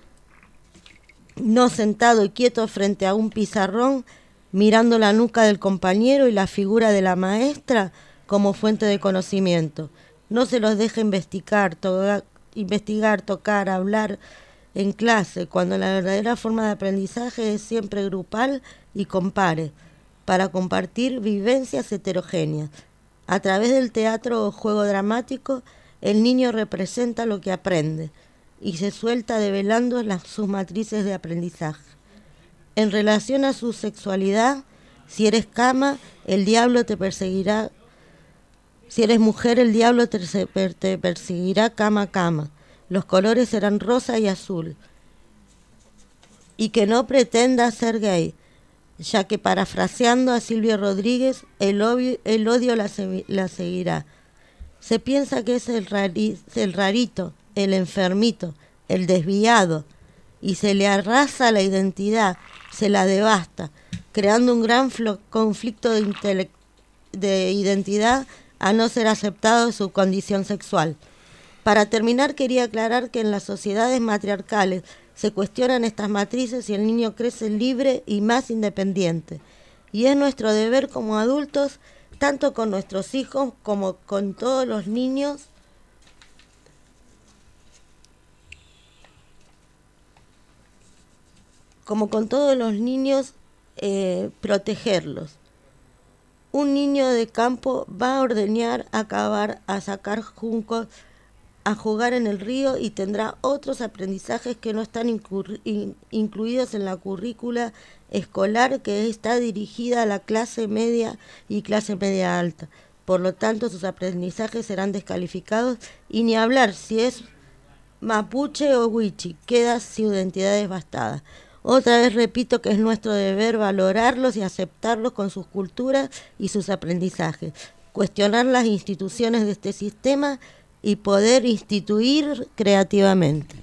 no sentado y quieto frente a un pizarrón, mirando la nuca del compañero y la figura de la maestra como fuente de conocimiento. No se los deja investigar, investigar, tocar, hablar en clase, cuando la verdadera forma de aprendizaje es siempre grupal y compare, para compartir vivencias heterogéneas. A través del teatro o juego dramático, el niño representa lo que aprende y se suelta develando sus matrices de aprendizaje. En relación a su sexualidad, si eres cama, el diablo te perseguirá. Si eres mujer, el diablo te, te perseguirá cama a cama. Los colores serán rosa y azul. Y que no pretenda ser gay ya que parafraseando a Silvio Rodríguez, el, odio la, seguirá. Se piensa que es el, rarito, el enfermito, el desviado, y se le arrasa la identidad, se la devasta, creando un gran conflicto de identidad a no ser aceptado su condición sexual. Para terminar, quería aclarar que en las sociedades matriarcales se cuestionan estas matrices y el niño crece libre y más independiente. Y es nuestro deber como adultos, tanto con nuestros hijos como con todos los niños, como con todos los niños, eh, protegerlos. Un niño de campo va a ordeñar, a cavar, a sacar juncos, a jugar en el río y tendrá otros aprendizajes que no están incluidos en la currícula escolar que está dirigida a la clase media y clase media alta. Por lo tanto, sus aprendizajes serán descalificados y ni hablar si es mapuche o huichi, queda su identidad devastada. Otra vez repito que es nuestro deber valorarlos y aceptarlos con sus culturas y sus aprendizajes, cuestionar las instituciones de este sistema y poder instituir creativamente.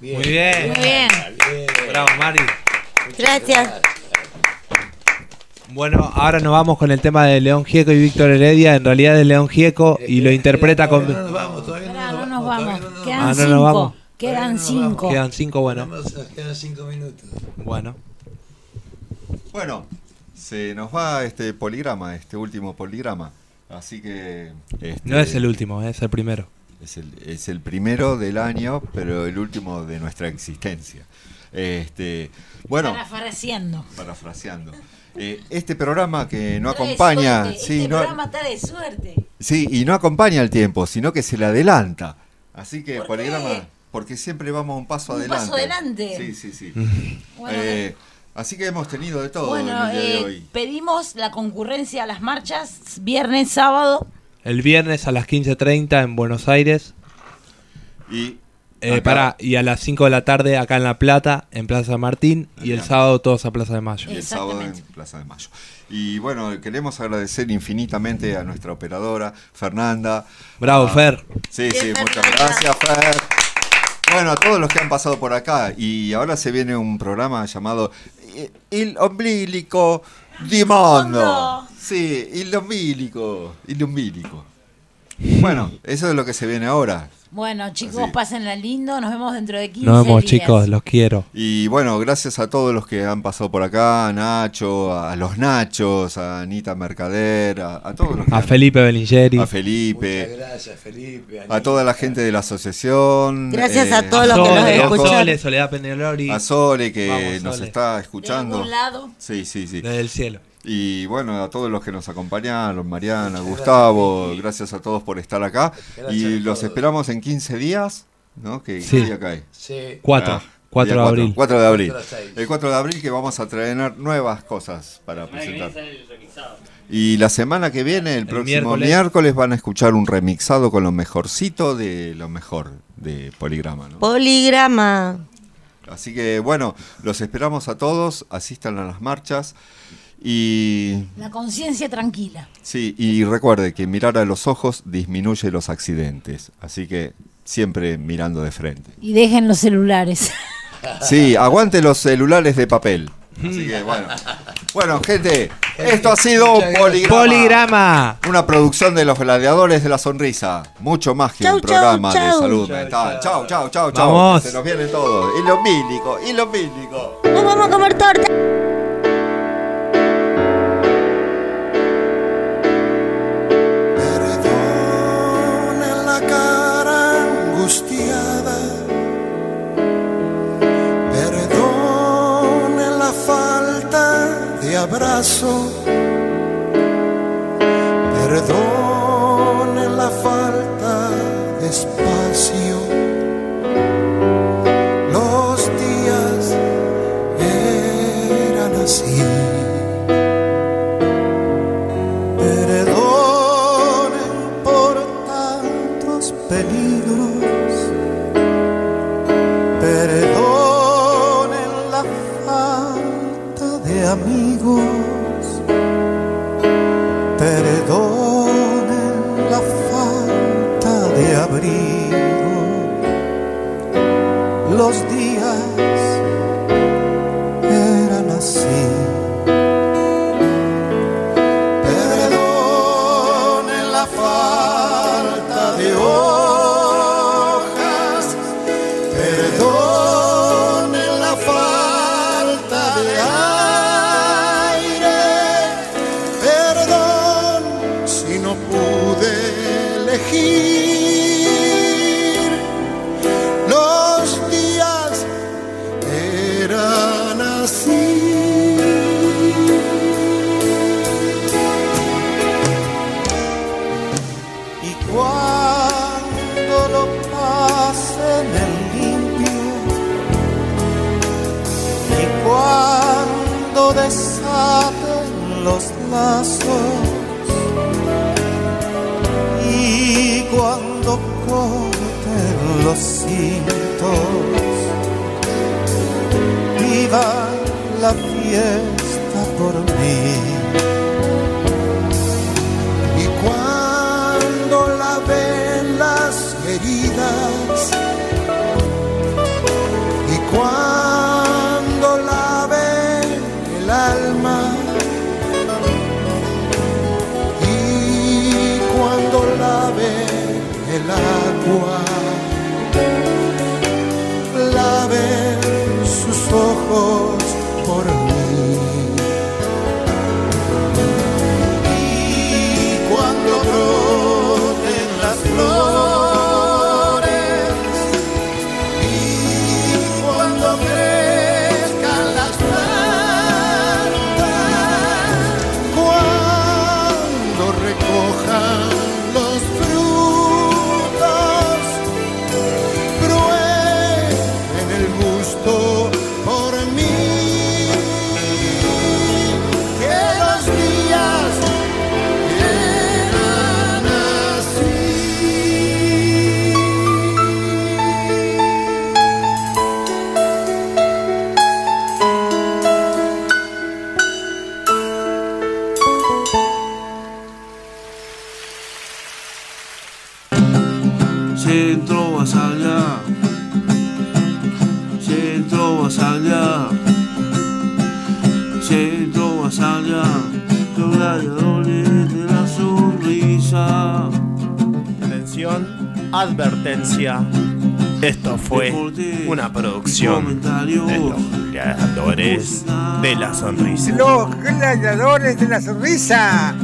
Muy bien. Muy bien. Bravo, Mari. Gracias. Bueno, ahora nos vamos con el tema de León Gieco y Víctor Heredia. En realidad es León Gieco y lo interpreta con. Esperá, no nos vamos. Quedan Ah, no cinco. nos vamos. Quedan cinco. Quedan cinco, bueno. Quedan cinco minutos. Bueno. Bueno, se nos va este poligrama, este último poligrama. Así que. este, No es el último, es el primero. Es el, es el primero del año, pero el último de nuestra existencia. Este, bueno, Parafraseando. parafraseando. Eh, este programa que no Está acompaña. suerte, sí, este no- programa está de suerte. sí, y no acompaña el tiempo, sino que se le adelanta. Así que poligrama. Porque siempre vamos un paso Un adelante. paso adelante. Sí, sí, sí. Bueno, Eh, así que hemos tenido de todo Bueno, en el día de eh, hoy. pedimos la concurrencia a las marchas viernes, sábado. El viernes a las 15.30 en Buenos Aires. Y. Eh, pará, y a las 5 de la tarde acá en La Plata, en Plaza Martín. Y el sábado todos a Plaza de Mayo. Y el sábado en Plaza de Mayo. Y bueno, queremos agradecer infinitamente a nuestra operadora, Fernanda. Bravo, A- Fer. Sí, sí, muchas gracias, Fer. Bueno, a todos los que han pasado por acá. Y ahora se viene un programa llamado eh, Il Ombilico di Mondo. Sí, Il Ombilico. Il Ombilico. Bueno, eso es lo que se viene ahora. Bueno, chicos, Así. pásenla lindo. Nos vemos dentro de 15 Nos vemos, días. chicos, los quiero. Y bueno, gracias a todos los que han pasado por acá, a Nacho, a los Nachos, a Anita Mercader, a, a todos los que A han- Felipe Belingeri. a Felipe, Muchas gracias, Felipe. a toda la gente de la asociación. Gracias a eh, todos los que nos Sole, escuchan. Sole, Soledad Penelori. A Sole que Vamos, nos está escuchando. De algún lado. Sí, sí, sí. Desde el cielo. Y bueno, a todos los que nos acompañaron, Mariana, Gustavo, gracias a todos por estar acá. Gracias y los todos. esperamos en 15 días, ¿no? ¿Qué, Sí. qué día cae? Sí. Cuatro. Ah, Cuatro día de cuatro, abril. 4 de abril. El 4 de abril que vamos a traer nuevas cosas para presentar. Y la semana que viene, el, próximo miércoles. miércoles. van a escuchar un remixado con lo mejorcito de lo mejor de Poligrama. ¿no? Poligrama. Así que bueno, los esperamos a todos, asistan a las marchas y La conciencia tranquila. sí, y recuerde que mirar a los ojos disminuye los accidentes, así que siempre mirando de frente. Y dejen los celulares. Sí, aguante los celulares de papel. Así que bueno. Bueno, gente, esto ha sido. Poligrama. Poligrama. Una producción de los gladiadores de la sonrisa. Mucho más que Chau, un programa chau, de salud Chau, mental. chau. Chau, chau, chau, chau. Vamos. que Se nos viene todo. Y lo mílico, y lo mílico. Nos vamos a comer torta. Abrazo, perdón gladiadores de